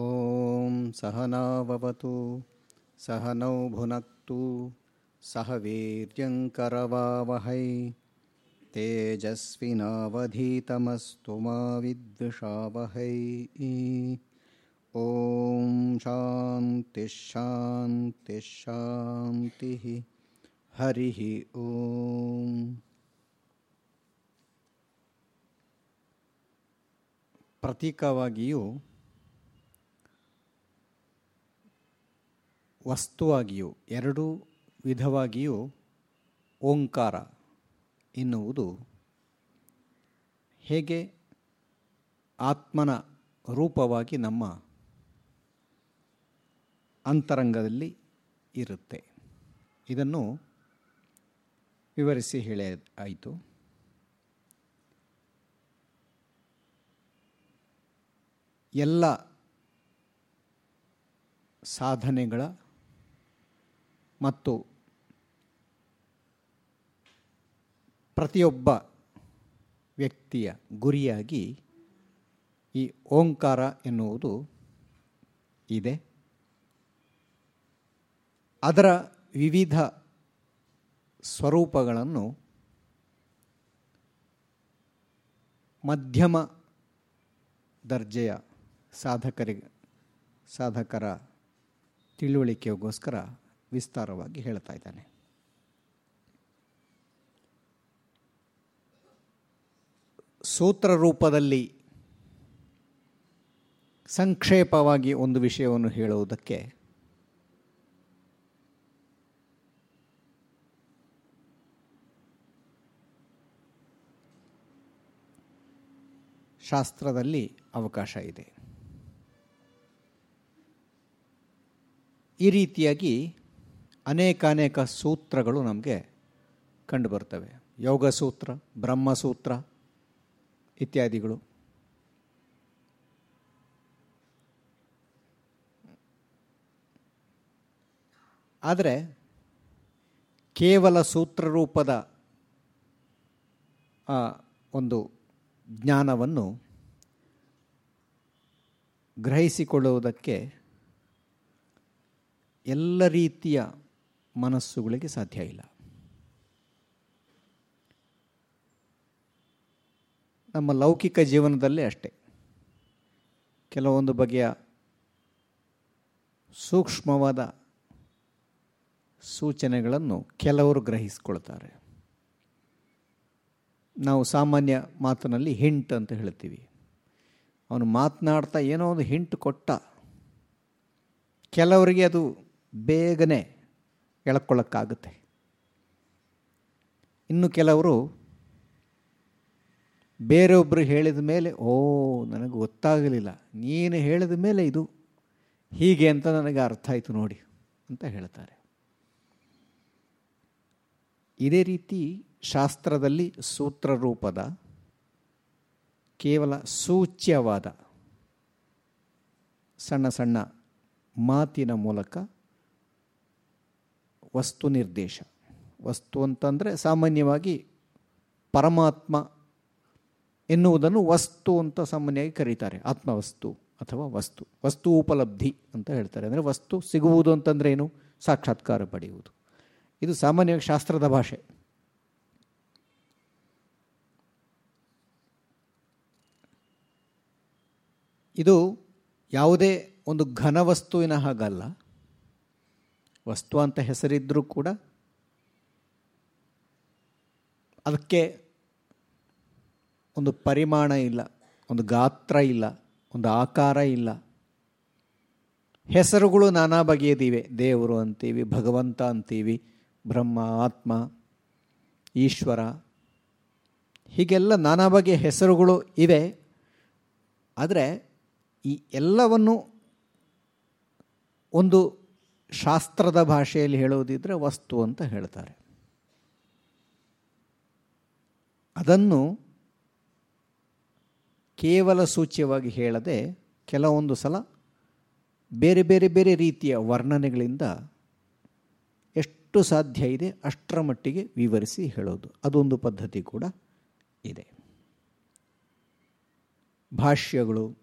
ॐ सहनाववतु सहनौ भुनक्तु सह वीर्यङ्करवावहै तेजस्विनावधीतमस्तु मा विद्विषावहै ॐ शान्तिश्शान्तिश्शान्तिः हरिः ॐ ಪ್ರತೀಕವಾಗಿಯೂ ವಸ್ತುವಾಗಿಯೂ, ಎರಡೂ ವಿಧವಾಗಿಯೂ ಓಂಕಾರ ಎನ್ನುವುದು ಹೇಗೆ ಆತ್ಮನ ರೂಪವಾಗಿ ನಮ್ಮ ಅಂತರಂಗದಲ್ಲಿ ಇರುತ್ತೆ. ಇದನ್ನು ವಿವರಿಸಿ ಹೇಳಿ ಆಯಿತು. ಎಲ್ಲ ಸಾಧನೆಗಳ ಮತ್ತು ಪ್ರತಿಯೊಬ್ಬ ವ್ಯಕ್ತಿಯ ಗುರಿಯಾಗಿ ಈ ಓಂಕಾರ ಎನ್ನುವುದು ಇದೆ. ಅದರ ವಿವಿಧ ಸ್ವರೂಪಗಳನ್ನು ಮಧ್ಯಮ ದರ್ಜೆಯ ಸಾಧಕರಿಗೆ, ಸಾಧಕರ ತಿಳುವಳಿಕೆಗೋಸ್ಕರ ವಿಸ್ತಾರವಾಗಿ ಹೇಳ್ತಾ ಇದ್ದಾನೆ. ಸೂತ್ರ ರೂಪದಲ್ಲಿ ಸಂಕ್ಷೇಪವಾಗಿ ಒಂದು ವಿಷಯವನ್ನು ಹೇಳುವುದಕ್ಕೆ ಶಾಸ್ತ್ರದಲ್ಲಿ ಅವಕಾಶ ಇದೆ. ಈ ರೀತಿಯಾಗಿ ಅನೇಕ ಅನೇಕ ಸೂತ್ರಗಳು ನಮಗೆ ಕಂಡುಬರ್ತವೆ. ಯೋಗ ಸೂತ್ರ ಬ್ರಹ್ಮಸೂತ್ರ ಇತ್ಯಾದಿಗಳು. ಆದರೆ ಕೇವಲ ಸೂತ್ರರೂಪದ ಒಂದು ಜ್ಞಾನವನ್ನು ಗ್ರಹಿಸಿಕೊಳ್ಳುವುದಕ್ಕೆ ಎಲ್ಲ ರೀತಿಯ ಮನಸ್ಸುಗಳಿಗೆ ಸಾಧ್ಯ ಇಲ್ಲ. ನಮ್ಮ ಲೌಕಿಕ ಜೀವನದಲ್ಲೇ ಅಷ್ಟೆ. ಕೆಲವೊಂದು ಬಗೆಯ ಸೂಕ್ಷ್ಮವಾದ ಸೂಚನೆಗಳನ್ನು ಕೆಲವರು ಗ್ರಹಿಸಿಕೊಳ್ತಾರೆ. ನಾವು ಸಾಮಾನ್ಯ ಮಾತಿನಲ್ಲಿ ಹಿಂಟ್ ಅಂತ ಹೇಳ್ತೀವಿ. ಅವನು ಮಾತನಾಡ್ತಾ ಏನೋ ಒಂದು ಹಿಂಟ್ ಕೊಟ್ಟ ಕೆಲವರಿಗೆ ಅದು ಬೇಗನೆ ಎಳ್ಕೊಳ್ಳೋಕ್ಕಾಗುತ್ತೆ. ಇನ್ನು ಕೆಲವರು ಬೇರೊಬ್ಬರು ಹೇಳಿದ ಮೇಲೆ, ಓ, ನನಗೆ ಗೊತ್ತಾಗಲಿಲ್ಲ. ನೀನು ಹೇಳಿದ ಮೇಲೆ ಇದು ಹೀಗೆ ಅಂತ ನನಗೆ ಅರ್ಥ ಆಯಿತು ನೋಡಿ, ಅಂತ ಹೇಳ್ತಾರೆ. ಇದೇ ರೀತಿ ಶಾಸ್ತ್ರದಲ್ಲಿ ಸೂತ್ರ ರೂಪದ ಕೇವಲ ಸೂಚ್ಯವಾದ ಸಣ್ಣ ಸಣ್ಣ ಮಾತಿನ ಮೂಲಕ ವಸ್ತು ನಿರ್ದೇಶ. ವಸ್ತು ಅಂತಂದರೆ ಸಾಮಾನ್ಯವಾಗಿ ಪರಮಾತ್ಮ ಎನ್ನುವುದನ್ನು ವಸ್ತು ಅಂತ ಸಾಮಾನ್ಯವಾಗಿ ಕರೀತಾರೆ. ಆತ್ಮವಸ್ತು ಅಥವಾ ವಸ್ತು. ವಸ್ತು ಉಪಲಬ್ಧಿ ಅಂತ ಹೇಳ್ತಾರೆ. ಅಂದರೆ ವಸ್ತು ಸಿಗುವುದು ಅಂತಂದರೆ ಏನು? ಸಾಕ್ಷಾತ್ಕಾರ ಪಡೆಯುವುದು. ಇದು ಸಾಮಾನ್ಯವಾಗಿ ಶಾಸ್ತ್ರದ ಭಾಷೆ. ಇದು ಯಾವುದೇ ಒಂದು ಘನವಸ್ತುವಿನ ಹಾಗಲ್ಲ. ವಸ್ತು ಅಂತ ಹೆಸರಿದ್ದರೂ ಕೂಡ ಅದಕ್ಕೆ ಒಂದು ಪರಿಮಾಣ ಇಲ್ಲ, ಒಂದು ಗಾತ್ರ ಇಲ್ಲ, ಒಂದು ಆಕಾರ ಇಲ್ಲ. ಹೆಸರುಗಳು ನಾನಾ ಬಗೆಯದಿವೆ ದೇವರು ಅಂತೀವಿ, ಭಗವಂತ ಅಂತೀವಿ, ಬ್ರಹ್ಮ, ಆತ್ಮ, ಈಶ್ವರ. ಹೀಗೆಲ್ಲ ನಾನಾ ಬಗೆಯ ಹೆಸರುಗಳು ಇವೆ. ಆದರೆ ಈ ಎಲ್ಲವನ್ನು ಒಂದು ಶಾಸ್ತ್ರದ ಭಾಷೆಯಲ್ಲಿ ಹೇಳುವುದಿದ್ರೆ ವಸ್ತು ಅಂತ ಹೇಳ್ತಾರೆ. ಅದನ್ನು ಕೇವಲ ಸೂಚ್ಯವಾಗಿ ಹೇಳದೆ ಕೆಲವೊಂದು ಸಲ ಬೇರೆ ಬೇರೆ ಬೇರೆ ರೀತಿಯ ವರ್ಣನೆಗಳಿಂದ ಎಷ್ಟು ಸಾಧ್ಯ ಇದೆ ಅಷ್ಟರ ಮಟ್ಟಿಗೆ ವಿವರಿಸಿ ಹೇಳೋದು. ಅದೊಂದು ಪದ್ಧತಿ ಕೂಡ ಇದೆ. ಭಾಷ್ಯಗಳು,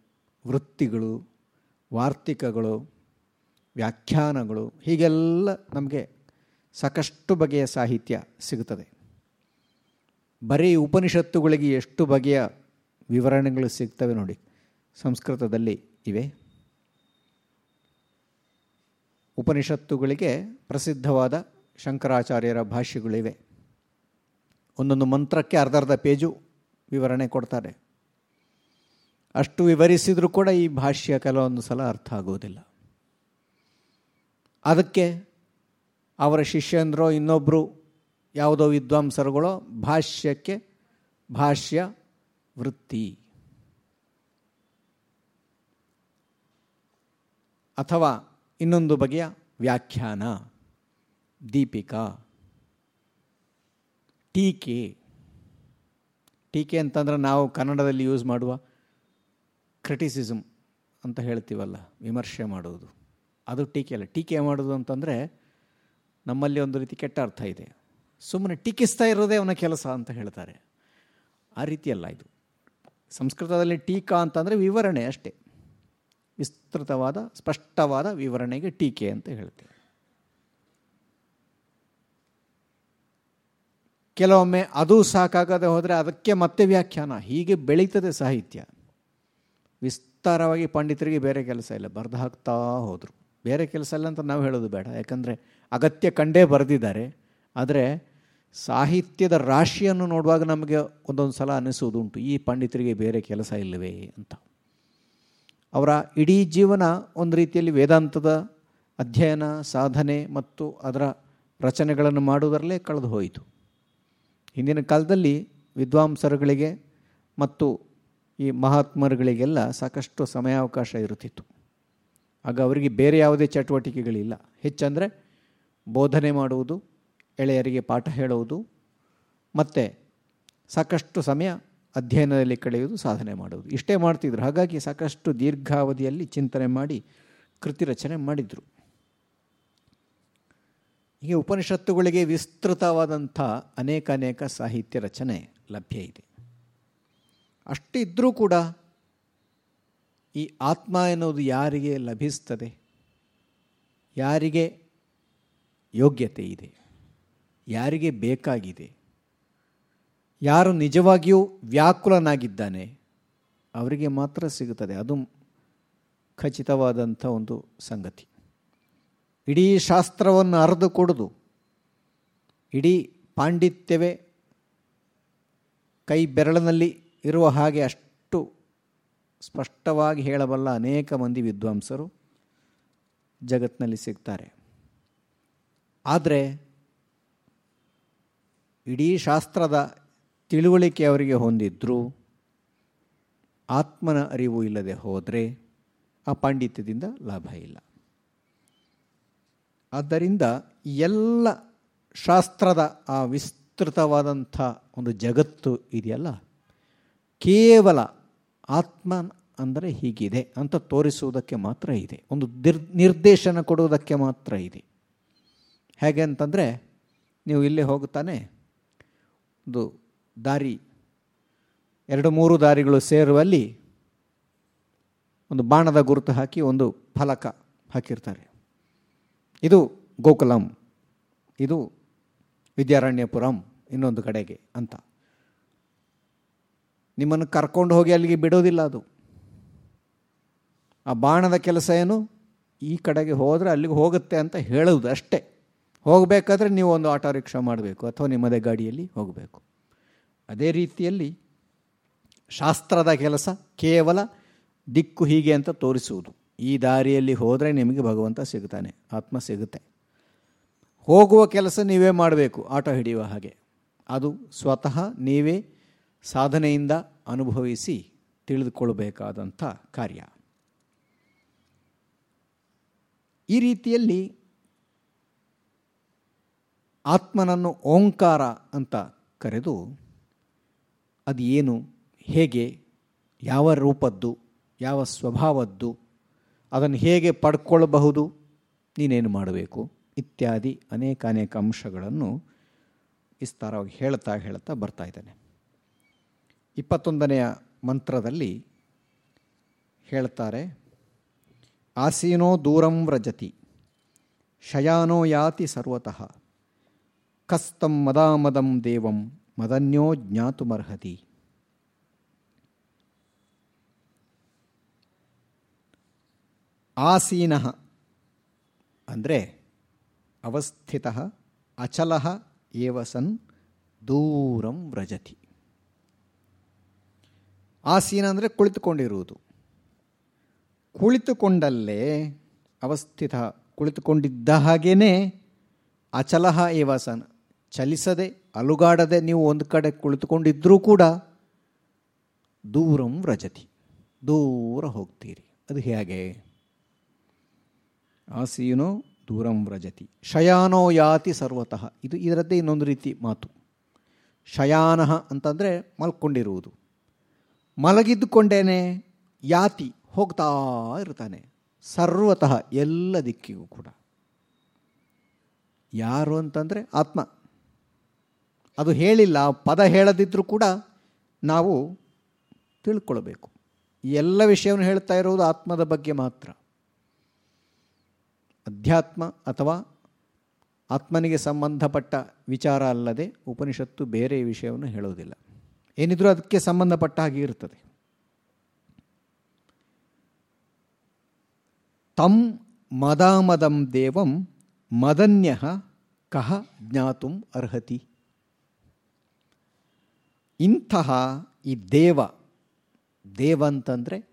ವೃತ್ತಿಗಳು, ವಾರ್ತಿಕಗಳು ವ್ಯಾಖ್ಯಾನಗಳು, ಹೀಗೆಲ್ಲ ನಮಗೆ ಸಾಕಷ್ಟು ಬಗೆಯ ಸಾಹಿತ್ಯ ಸಿಗುತ್ತದೆ. ಬರೀ ಉಪನಿಷತ್ತುಗಳಿಗೆ ಎಷ್ಟು ಬಗೆಯ ವಿವರಣೆಗಳು ಸಿಗ್ತವೆ ನೋಡಿ, ಸಂಸ್ಕೃತದಲ್ಲಿ ಇವೆ. ಉಪನಿಷತ್ತುಗಳಿಗೆ ಪ್ರಸಿದ್ಧವಾದ ಶಂಕರಾಚಾರ್ಯರ ಭಾಷೆಗಳಿವೆ ಒಂದೊಂದು ಮಂತ್ರಕ್ಕೆ ಅರ್ಧ ಅರ್ಧ ಪೇಜು ವಿವರಣೆ ಕೊಡ್ತಾರೆ. ಅಷ್ಟು ವಿವರಿಸಿದರೂ ಕೂಡ ಈ ಭಾಷ್ಯ ಕೆಲವೊಂದು ಸಲ ಅರ್ಥ ಆಗೋದಿಲ್ಲ ಅದಕ್ಕೆ ಅವರ ಶಿಷ್ಯಂದ್ರೋ ಇನ್ನೊಬ್ಬರು ಯಾವುದೋ ವಿದ್ವಾಂಸರುಗಳೋ ಭಾಷ್ಯಕ್ಕೆ ಭಾಷ್ಯ ವೃತ್ತಿ. ಅಥವಾ ಇನ್ನೊಂದು ಬಗೆಯ ವ್ಯಾಖ್ಯಾನ. ದೀಪಿಕಾ. ಟೀಕೆ. ಟೀಕೆ ಅಂತಂದ್ರೆ ನಾವು ಕನ್ನಡದಲ್ಲಿ ಯೂಸ್ ಮಾಡುವ ಕ್ರಿಟಿಸಿಸಮ್ ಅಂತ ಹೇಳ್ತೀವಲ್ಲ, ವಿಮರ್ಶೆ ಮಾಡುವುದು ಅದು ಟೀಕೆ ಅಲ್ಲ. ಟೀಕೆ ಮಾಡೋದು ಅಂತಂದರೆ ನಮ್ಮಲ್ಲಿ ಒಂದು ರೀತಿ ಕೆಟ್ಟ ಅರ್ಥ ಇದೆ. ಸುಮ್ಮನೆ ಟೀಕಿಸ್ತಾ ಇರೋದೇ ಅವನ ಕೆಲಸ ಅಂತ ಹೇಳ್ತಾರೆ. ಆ ರೀತಿಯಲ್ಲ ಇದು. ಸಂಸ್ಕೃತದಲ್ಲಿ ಟೀಕಾ ಅಂತಂದರೆ ವಿವರಣೆ ಅಷ್ಟೇ. ವಿಸ್ತೃತವಾದ, ಸ್ಪಷ್ಟವಾದ ವಿವರಣೆಗೆ ಟೀಕೆ ಅಂತ ಹೇಳ್ತೇವೆ ಕೆಲವೊಮ್ಮೆ ಅದು ಸಾಕಾಗದೆ ಹೋದರೆ ಅದಕ್ಕೆ ಮತ್ತೆ ವ್ಯಾಖ್ಯಾನ. ಹೀಗೆ ಬೆಳೀತದೆ ಸಾಹಿತ್ಯ. ವಿಸ್ತಾರವಾಗಿ ಪಂಡಿತರಿಗೆ ಬೇರೆ ಕೆಲಸ ಇಲ್ಲ. ಬರೆದು ಹಾಕ್ತಾ ಹೋದರು. ಬೇರೆ ಕೆಲಸ ಇಲ್ಲ ಅಂತ ನಾವು ಹೇಳೋದು ಬೇಡ. ಯಾಕಂದರೆ ಅಗತ್ಯ ಕಂಡೇ ಬರೆದಿದ್ದಾರೆ. ಆದರೆ ಸಾಹಿತ್ಯದ ರಾಶಿಯನ್ನು ನೋಡುವಾಗ ನಮಗೆ ಒಂದೊಂದು ಸಲ ಅನಿಸುವುದುಂಟು ಈ ಪಂಡಿತರಿಗೆ ಬೇರೆ ಕೆಲಸ ಇಲ್ಲವೇ ಅಂತ. ಅವರ ಇಡೀ ಜೀವನ ಒಂದು ರೀತಿಯಲ್ಲಿ ವೇದಾಂತದ ಅಧ್ಯಯನ, ಸಾಧನೆ ಮತ್ತು ಅದರ ರಚನೆಗಳನ್ನು ಮಾಡುವುದರಲ್ಲೇ ಕಳೆದು ಹೋಯಿತು. ಹಿಂದಿನ ಕಾಲದಲ್ಲಿ ವಿದ್ವಾಂಸರುಗಳಿಗೆ ಮತ್ತು ಈ ಮಹಾತ್ಮರುಗಳಿಗೆಲ್ಲ ಸಾಕಷ್ಟು ಸಮಯಾವಕಾಶ ಇರುತ್ತಿತ್ತು. ಆಗ ಅವರಿಗೆ ಬೇರೆ ಯಾವುದೇ ಚಟುವಟಿಕೆಗಳಿಲ್ಲ. ಹೆಚ್ಚಂದರೆ ಬೋಧನೆ ಮಾಡುವುದು, ಎಳೆಯರಿಗೆ ಪಾಠ ಹೇಳುವುದು, ಮತ್ತು ಸಾಕಷ್ಟು ಸಮಯ ಅಧ್ಯಯನದಲ್ಲಿ ಕಳೆಯುವುದು, ಸಾಧನೆ ಮಾಡುವುದು. ಇಷ್ಟೇ ಮಾಡ್ತಿದ್ರು. ಹಾಗಾಗಿ ಸಾಕಷ್ಟು ದೀರ್ಘಾವಧಿಯಲ್ಲಿ ಚಿಂತನೆ ಮಾಡಿ ಕೃತಿ ರಚನೆ ಮಾಡಿದರು. ಹೀಗೆ ಉಪನಿಷತ್ತುಗಳಿಗೆ ವಿಸ್ತೃತವಾದಂಥ ಅನೇಕ ಅನೇಕ ಸಾಹಿತ್ಯ ರಚನೆ ಲಭ್ಯ ಇದೆ. ಅಷ್ಟಿದ್ದರೂ ಕೂಡ ಈ ಆತ್ಮ ಎನ್ನುವುದು ಯಾರಿಗೆ ಲಭಿಸ್ತದೆ? ಯಾರಿಗೆ ಯೋಗ್ಯತೆ ಇದೆ? ಯಾರಿಗೆ ಬೇಕಾಗಿದೆ? ಯಾರು ನಿಜವಾಗಿಯೂ ವ್ಯಾಕುಲನಾಗಿದ್ದಾನೆ? ಅವರಿಗೆ ಮಾತ್ರ ಸಿಗುತ್ತದೆ. ಅದು ಖಚಿತವಾದಂಥ ಒಂದು ಸಂಗತಿ. ಇಡೀ ಶಾಸ್ತ್ರವನ್ನು ಅರೆದು ಕೊಡುದು, ಇಡೀ ಪಾಂಡಿತ್ಯವೇ ಕೈ ಬೆರಳಿನಲ್ಲಿ ಇರುವ ಹಾಗೆ ಅಷ್ಟು ಸ್ಪಷ್ಟವಾಗಿ ಹೇಳಬಲ್ಲ ಅನೇಕ ಮಂದಿ ವಿದ್ವಾಂಸರು ಜಗತ್ತಿನಲ್ಲಿ ಸಿಗ್ತಾರೆ. ಆದರೆ ಇಡೀ ಶಾಸ್ತ್ರದ ತಿಳುವಳಿಕೆ ಅವರಿಗೆ ಹೊಂದಿದ್ದರೂ ಆತ್ಮನ ಅರಿವು ಇಲ್ಲದೆ ಹೋದರೆ ಆ ಪಾಂಡಿತ್ಯದಿಂದ ಲಾಭ ಇಲ್ಲ. ಆದ್ದರಿಂದ ಎಲ್ಲ ಶಾಸ್ತ್ರದ ಆ ವಿಸ್ತೃತವಾದಂಥ ಒಂದು ಜಗತ್ತು ಇದೆಯಲ್ಲ? ಕೇವಲ ಆತ್ಮ ಅಂದರೆ ಹೀಗಿದೆ ಅಂತ ತೋರಿಸುವುದಕ್ಕೆ ಮಾತ್ರ ಇದೆ. ಒಂದು ದಿರ್, ನಿರ್ದೇಶನ ಕೊಡುವುದಕ್ಕೆ ಮಾತ್ರ ಇದೆ. ಹೇಗೆ ಅಂತಂದರೆ, ನೀವು ಇಲ್ಲೇ ಹೋಗುತ್ತಾನೆ, ಒಂದು ದಾರಿ, ಎರಡು ಮೂರು ದಾರಿಗಳು ಸೇರುವಲ್ಲಿ ಒಂದು ಬಾಣದ ಗುರುತು ಹಾಕಿ ಒಂದು ಫಲಕ ಹಾಕಿರ್ತಾರೆ. ಇದು ಗೋಕುಲಂ, ಇದು ವಿದ್ಯಾರಣ್ಯಪುರಂ ಇನ್ನೊಂದು ಕಡೆಗೆ ಅಂತ. ನಿಮ್ಮನ್ನು ಕರ್ಕೊಂಡು ಹೋಗಿ ಅಲ್ಲಿಗೆ ಬಿಡೋದಿಲ್ಲ ಅದು. ಆ ಬಾಣದ ಕೆಲಸ ಏನು? ಈ ಕಡೆಗೆ ಹೋದರೆ ಅಲ್ಲಿಗೆ ಹೋಗುತ್ತೆ ಅಂತ ಹೇಳೋದು ಅಷ್ಟೇ. ಹೋಗಬೇಕಾದ್ರೆ ನೀವು ಒಂದು ಆಟೋ ರಿಕ್ಷಾ ಮಾಡಬೇಕು ಅಥವಾ ನಿಮ್ಮದೇ ಗಾಡಿಯಲ್ಲಿ ಹೋಗಬೇಕು. ಅದೇ ರೀತಿಯಲ್ಲಿ ಶಾಸ್ತ್ರದ ಕೆಲಸ ಕೇವಲ ದಿಕ್ಕು ಹೀಗೆ ಅಂತ ತೋರಿಸುವುದು. ಈ ದಾರಿಯಲ್ಲಿ ಹೋದರೆ ನಿಮಗೆ ಭಗವಂತ ಸಿಗುತ್ತಾನೆ ಆತ್ಮ ಸಿಗುತ್ತೆ. ಹೋಗುವ ಕೆಲಸ ನೀವೇ ಮಾಡಬೇಕು, ಆಟೋ ಹಿಡಿಯುವ ಹಾಗೆ. ಅದು ಸ್ವತಃ ನೀವೇ ಸಾಧನೆಯಿಂದ ಅನುಭವಿಸಿ ತಿಳಿದುಕೊಳ್ಳಬೇಕಾದಂಥ ಕಾರ್ಯ. ಈ ರೀತಿಯಲ್ಲಿ ಆತ್ಮನನ್ನು ಓಂಕಾರ ಅಂತ ಕರೆದು ಅದು ಏನು, ಹೇಗೆ, ಯಾವ ರೂಪದ್ದು, ಯಾವ ಸ್ವಭಾವದ್ದು, ಅದನ್ನು ಹೇಗೆ ಪಡ್ಕೊಳ್ಳಬಹುದು ನೀನೇನು ಮಾಡಬೇಕು, ಇತ್ಯಾದಿ ಅನೇಕ ಅನೇಕ ಅಂಶಗಳನ್ನು ವಿಸ್ತಾರವಾಗಿ ಹೇಳ್ತಾ ಹೇಳ್ತಾ ಬರ್ತಾ ಇದ್ದಾನೆ. ಇಪ್ಪತ್ತೊಂದನೆಯ ಮಂತ್ರದಲ್ಲಿ ಹೇಳ್ತಾರೆ, ಆಸೀನೋ ದೂರಂ ವ್ರಜತಿ, ಶಯಾನೋ ಯಾತಿ ಸರ್ವತಃ, ಕಸ್ತಂ ಮದಾಮದಂ ದೇವಂ, ಮದನ್ಯೋ ಜ್ಞಾತುಮರ್ಹತಿ. ಆಸೀನ ಅಂದರೆ ಅವಸ್ಥಿತ, ಅಚಲ ಏವ ಸನ್ ದೂರಂ ವ್ರಜತಿ. ಆಸೀನ ಅಂದರೆ ಕುಳಿತುಕೊಂಡಿರುವುದು. ಕುಳಿತುಕೊಂಡಲ್ಲೇ ಅವಸ್ಥಿತ, ಕುಳಿತುಕೊಂಡಿದ್ದ ಹಾಗೇ ಅಚಲಹ ಏವ ಸನ್ ಚಲಿಸದೆ, ಅಲುಗಾಡದೆ ನೀವು ಒಂದು ಕಡೆ ಕುಳಿತುಕೊಂಡಿದ್ದರೂ ಕೂಡ ದೂರಂ ವ್ರಜತಿ. ದೂರ ಹೋಗ್ತೀರಿ. ಅದು ಹೇಗೆ? ಆಸೀನೋ ದೂರಂ ವ್ರಜತಿ. ಶಯಾನೋ ಯಾತಿ ಸರ್ವತಃ. ಇದು ಇದರದ್ದೇ ಇನ್ನೊಂದು ರೀತಿ ಮಾತು. ಶಯಾನಃ ಅಂತಂದರೆ ಮಲ್ಕೊಂಡಿರುವುದು. ಮಲಗಿದ್ದುಕೊಂಡೇನೆ ಯಾತಿ ಹೋಗ್ತಾ ಇರ್ತಾನೆ. ಸರ್ವತಃ ಎಲ್ಲ ದಿಕ್ಕಿಗೂ ಕೂಡ. ಯಾರು ಅಂತಂದರೆ ಆತ್ಮ. ಅದು ಹೇಳಿಲ್ಲ, ಪದ ಹೇಳದಿದ್ದರೂ ಕೂಡ ನಾವು ತಿಳ್ಕೊಳ್ಬೇಕು. ಎಲ್ಲ ವಿಷಯವನ್ನು ಹೇಳ್ತಾ ಇರುವುದು ಆತ್ಮದ ಬಗ್ಗೆ ಮಾತ್ರ. ಅಧ್ಯಾತ್ಮ ಅಥವಾ ಆತ್ಮನಿಗೆ ಸಂಬಂಧಪಟ್ಟ ವಿಚಾರ ಅಲ್ಲದೆ ಉಪನಿಷತ್ತು ಬೇರೆ ವಿಷಯವನ್ನು ಹೇಳೋದಿಲ್ಲ. ಏನಿದ್ರೂ ಅದಕ್ಕೆ ಸಂಬಂಧಪಟ್ಟ ಹಾಗೆ ಇರ್ತದೆ ತಂ ಮದಾಮದಂ ದೇವಂ ಮದನ್ಯ ಕಹ ಜ್ಞಾತುಂ ಅರ್ಹತಿ. ಇಂತಹ ಈ ದೇವ ದೇವ ಅಂತಂದರೆ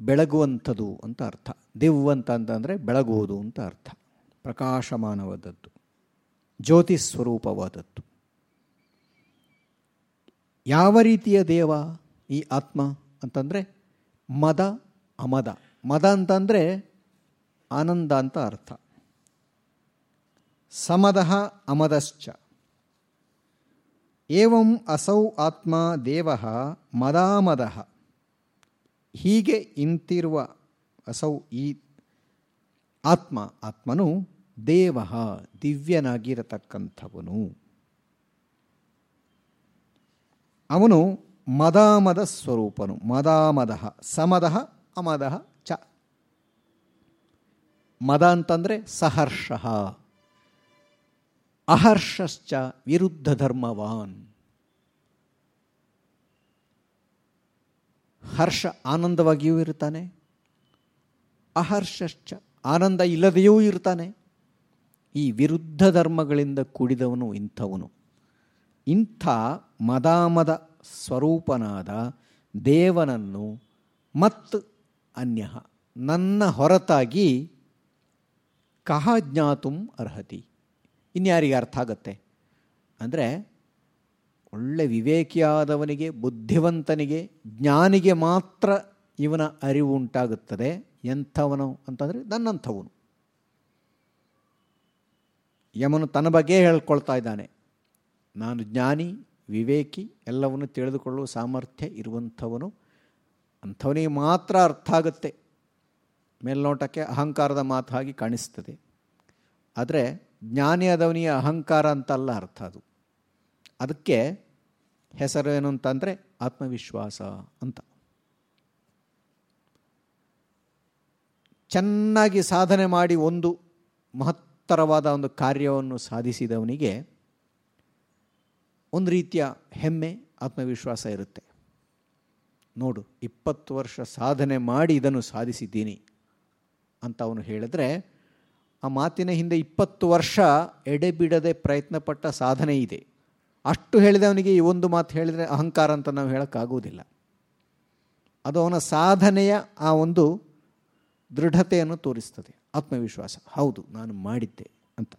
ಬೆಳಗುವಂಥದ್ದು ಅಂತ ಅರ್ಥ. ದೇವು ಅಂತ ಅಂತಂದರೆ ಬೆಳಗುವುದು ಅಂತ ಅರ್ಥ. ಪ್ರಕಾಶಮಾನವಾದದ್ದು ಜ್ಯೋತಿ ಸ್ವರೂಪವಾದದ್ದು ಯಾವ ರೀತಿಯ ದೇವ ಈ ಆತ್ಮ ಅಂತಂದರೆ ಮದ, ಅಮದ. ಮದ ಅಂತಂದರೆ ಆನಂದ ಅಂತ ಅರ್ಥ. ಸಮದಃ ಅಮದಶ್ಚ. ಏವಂ ಅಸೌ ಆತ್ಮ ದೇವ ಮದಾಮದ. ಹೀಗೆ ಇಂತಿರುವ ಅಸೌ ಈ ಆತ್ಮ, ಆತ್ಮನು ದೇವ, ದಿವ್ಯನಾಗಿರತಕ್ಕಂಥವನು. ಅವನು ಮದಾಮದ ಸ್ವರೂಪನು. ಮದಾಮದ ಸಮದ ಅಮದ ಚ. ಮದ ಅಂತಂದರೆ ಸಹರ್ಷ. ಅಹರ್ಷಶ್ಚ, ವಿರುದ್ಧ ಧರ್ಮವಾನ್. ಹರ್ಷ ಆನಂದವಾಗಿಯೂ ಇರ್ತಾನೆ. ಅಹರ್ಷಶ್ಚ ಆನಂದ ಇಲ್ಲದೆಯೂ ಇರ್ತಾನೆ. ಈ ವಿರುದ್ಧ ಧರ್ಮಗಳಿಂದ ಕೂಡಿದವನು ಇಂಥವನು. ಇಂಥ ಮದಾಮದ ಸ್ವರೂಪನಾದ ದೇವನನ್ನು ಮತ್ತು ಅನ್ಯ, ನನ್ನ ಹೊರತಾಗಿ ಕಹ ಜ್ಞಾತುಂ ಅರ್ಹತಿ. ಇನ್ಯಾರಿಗೆ ಅರ್ಥ ಆಗತ್ತೆ? ಅಂದರೆ ಒಳ್ಳೆ ವಿವೇಕಿಯಾದವನಿಗೆ, ಬುದ್ಧಿವಂತನಿಗೆ, ಜ್ಞಾನಿಗೆ ಮಾತ್ರ ಇವನ ಅರಿವು ಉಂಟಾಗುತ್ತದೆ. ಎಂಥವನು ಅಂತಂದರೆ ನನ್ನಂಥವನು. ಯಮನು ತನ್ನ ಬಗ್ಗೆ ಹೇಳ್ಕೊಳ್ತಾ ಇದ್ದಾನೆ. ನಾನು ಜ್ಞಾನಿ, ವಿವೇಕಿ, ಎಲ್ಲವನ್ನು ತಿಳಿದುಕೊಳ್ಳುವ ಸಾಮರ್ಥ್ಯ ಇರುವಂಥವನು ಅಂಥವನಿಗೆ ಮಾತ್ರ ಅರ್ಥ ಆಗುತ್ತೆ. ಮೇಲ್ನೋಟಕ್ಕೆ ಅಹಂಕಾರದ ಮಾತಾಗಿ ಕಾಣಿಸ್ತದೆ. ಆದರೆ ಜ್ಞಾನಿ ಆದವನಿಗೆ ಅಹಂಕಾರ ಅಂತಲ್ಲ ಅರ್ಥ ಅದು. ಅದಕ್ಕೆ ಹೆಸರು ಏನು ಅಂತಂದರೆ ಆತ್ಮವಿಶ್ವಾಸ ಅಂತ. ಚೆನ್ನಾಗಿ ಸಾಧನೆ ಮಾಡಿ ಒಂದು ಮಹತ್ತರವಾದ ಒಂದು ಕಾರ್ಯವನ್ನು ಸಾಧಿಸಿದವನಿಗೆ ಒಂದು ರೀತಿಯ ಹೆಮ್ಮೆ, ಆತ್ಮವಿಶ್ವಾಸ ಇರುತ್ತೆ. ನೋಡು, ಇಪ್ಪತ್ತು ವರ್ಷ ಸಾಧನೆ ಮಾಡಿ ಇದನ್ನು ಸಾಧಿಸಿದ್ದೀನಿ ಅಂತ ಅವನು ಹೇಳಿದ್ರೆ, ಆ ಮಾತಿನ ಹಿಂದೆ ಇಪ್ಪತ್ತು ವರ್ಷ ಎಡೆಬಿಡದೆ ಪ್ರಯತ್ನಪಟ್ಟ ಸಾಧನೆ ಇದೆ. ಅಷ್ಟು ಹೇಳಿದವನಿಗೆ ಈ ಒಂದು ಮಾತು ಹೇಳಿದರೆ ಅಹಂಕಾರ ಅಂತ ನಾವು ಹೇಳೋಕ್ಕಾಗುವುದಿಲ್ಲ. ಅದು ಅವನ ಸಾಧನೆಯ ಆ ಒಂದು ದೃಢತೆಯನ್ನು ತೋರಿಸ್ತದೆ, ಆತ್ಮವಿಶ್ವಾಸ. ಹೌದು, ನಾನು ಮಾಡಿದ್ದೆ ಅಂತ.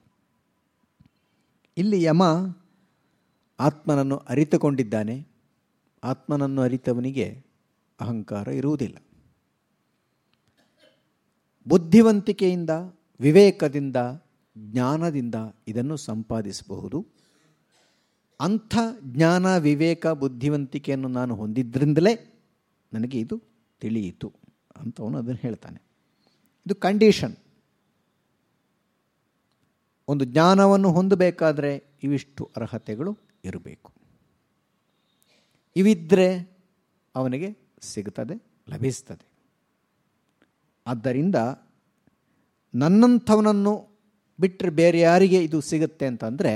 ಇಲ್ಲಿ ಯಮ ಆತ್ಮನನ್ನು ಅರಿತುಕೊಂಡಿದ್ದಾನೆ, ಆತ್ಮನನ್ನು ಅರಿತವನಿಗೆ ಅಹಂಕಾರ ಇರುವುದಿಲ್ಲ. ಬುದ್ಧಿವಂತಿಕೆಯಿಂದ, ವಿವೇಕದಿಂದ, ಜ್ಞಾನದಿಂದ ಇದನ್ನು ಸಂಪಾದಿಸಬಹುದು. ಅಂಥ ಜ್ಞಾನ, ವಿವೇಕ, ಬುದ್ಧಿವಂತಿಕೆಯನ್ನು ನಾನು ಹೊಂದಿದ್ದರಿಂದಲೇ ನನಗೆ ಇದು ತಿಳಿಯಿತು ಅಂತವನು ಅದನ್ನು ಹೇಳ್ತಾನೆ. ಇದು ಕಂಡೀಷನ್ ಒಂದು ಜ್ಞಾನವನ್ನು ಹೊಂದಬೇಕಾದರೆ ಇವಿಷ್ಟು ಅರ್ಹತೆಗಳು ಇರಬೇಕು. ಇವಿದ್ದರೆ ಅವನಿಗೆ ಸಿಗುತ್ತದೆ, ಲಭಿಸ್ತದೆ. ಆದ್ದರಿಂದ ನನ್ನಂಥವನನ್ನು ಬಿಟ್ಟರೆ ಬೇರೆ ಯಾರಿಗೆ ಇದು ಸಿಗುತ್ತೆ ಅಂತಂದರೆ,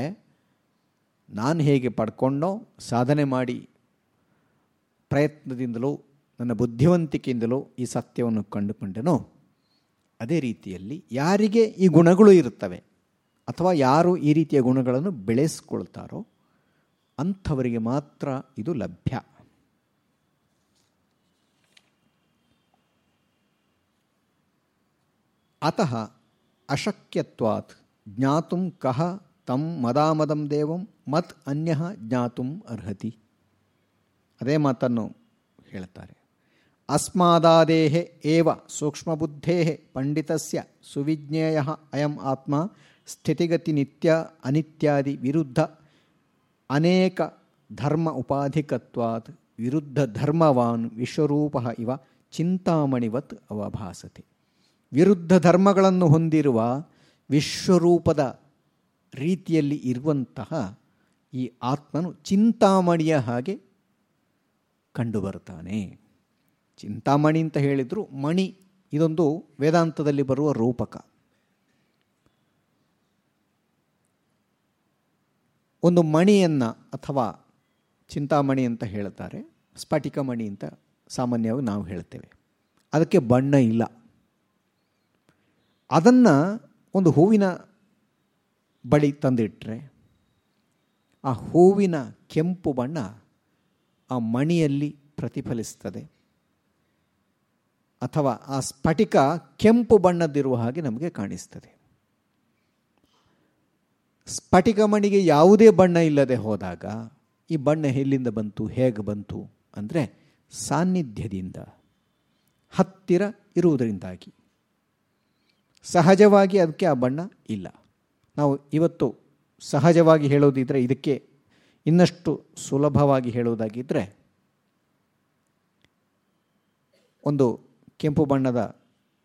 ನಾನು ಹೇಗೆ ಪಡ್ಕೊಂಡೋ ಸಾಧನೆ ಮಾಡಿ ಪ್ರಯತ್ನದಿಂದಲೂ, ನನ್ನ ಬುದ್ಧಿವಂತಿಕೆಯಿಂದಲೂ ಈ ಸತ್ಯವನ್ನು ಕಂಡುಕೊಂಡೆನೋ, ಅದೇ ರೀತಿಯಲ್ಲಿ ಯಾರಿಗೆ ಈ ಗುಣಗಳು ಇರುತ್ತವೆ? ಅಥವಾ ಯಾರು ಈ ರೀತಿಯ ಗುಣಗಳನ್ನು ಬೆಳೆಸ್ಕೊಳ್ತಾರೋ ಅಂಥವರಿಗೆ ಮಾತ್ರ ಇದು ಲಭ್ಯ. ಅತ ಅಶಕ್ಯತ್ವಾತ್ ಜ್ಞಾತು ಕಹ ತಂ ಮದಾಮದಂ ದೇವಂ ಮತ್ ಅನ್ಯ ಜ್ಞಾತು ಅರ್ಹತಿ. ಅದೇ ಮಾತನ್ನು ಹೇಳ್ತಾರೆ ಅಸ್ಮಾದಾದೇಹೆ ಏವ ಸೂಕ್ಷ್ಮಬುದ್ಧೇ ಪಂಡಿತಸ್ಯ ಸುವಿಜ್ಞೇಯ ಅಯಂ ಆತ್ಮ ಸ್ಥಿತಿಗತಿ ನಿತ್ಯ, ಅನಿತ್ಯಾದಿ ವಿರುದ್ಧ, ಅನೇಕ ಧರ್ಮ ಉಪಾಧಿಕತ್ವಾತ್, ವಿರುದ್ಧ ಧರ್ಮವಾನ್ ವಿಶ್ವರೂಪ ಇವ ಚಿಂತಾಮಣಿವತ್ ಅವಭಾಸತೆ. ವಿರುದ್ಧ ಧರ್ಮಗಳನ್ನು ಹೊಂದಿರುವ ವಿಶ್ವರೂಪದ ರೀತಿಯಲ್ಲಿ ಇರುವಂತಹ ಈ ಆತ್ಮನು ಚಿಂತಾಮಣಿಯ ಹಾಗೆ ಕಂಡುಬರ್ತಾನೆ ಚಿಂತಾಮಣಿ ಅಂತ ಹೇಳಿದರು ಮಣಿ, ಇದೊಂದು ವೇದಾಂತದಲ್ಲಿ ಬರುವ ರೂಪಕ. ಒಂದು ಮಣಿಯನ್ನು ಅಥವಾ ಚಿಂತಾಮಣಿ ಅಂತ ಹೇಳ್ತಾರೆ ಸ್ಫಟಿಕ ಮಣಿ ಅಂತ ಸಾಮಾನ್ಯವಾಗಿ ನಾವು ಹೇಳ್ತೇವೆ ಅದಕ್ಕೆ ಬಣ್ಣ ಇಲ್ಲ. ಅದನ್ನು ಒಂದು ಹೂವಿನ ಬಳಿ ತಂದಿಟ್ಟರೆ ಆ ಹೂವಿನ ಕೆಂಪು ಬಣ್ಣ ಆ ಮಣಿಯಲ್ಲಿ ಪ್ರತಿಫಲಿಸ್ತದೆ. ಅಥವಾ ಆ ಸ್ಫಟಿಕ ಕೆಂಪು ಬಣ್ಣದಿರುವ ಹಾಗೆ ನಮಗೆ ಕಾಣಿಸ್ತದೆ. ಸ್ಫಟಿಕ ಮಣಿಗೆ ಯಾವುದೇ ಬಣ್ಣ ಇಲ್ಲದೆ ಹೋದಾಗ, ಈ ಬಣ್ಣ ಎಲ್ಲಿಂದ ಬಂತು, ಹೇಗೆ ಬಂತು ಅಂದರೆ ಸಾನ್ನಿಧ್ಯದಿಂದ, ಹತ್ತಿರ ಇರುವುದರಿಂದಾಗಿ. ಸಹಜವಾಗಿ ಅದಕ್ಕೆ ಆ ಬಣ್ಣ ಇಲ್ಲ. ನಾವು ಇವತ್ತು ಸಹಜವಾಗಿ ಹೇಳೋದಿದ್ರೆ ಇದಕ್ಕೆ ಇನ್ನಷ್ಟು ಸುಲಭವಾಗಿ ಹೇಳೋದಾಗಿದ್ದರೆ ಒಂದು ಕೆಂಪು ಬಣ್ಣದ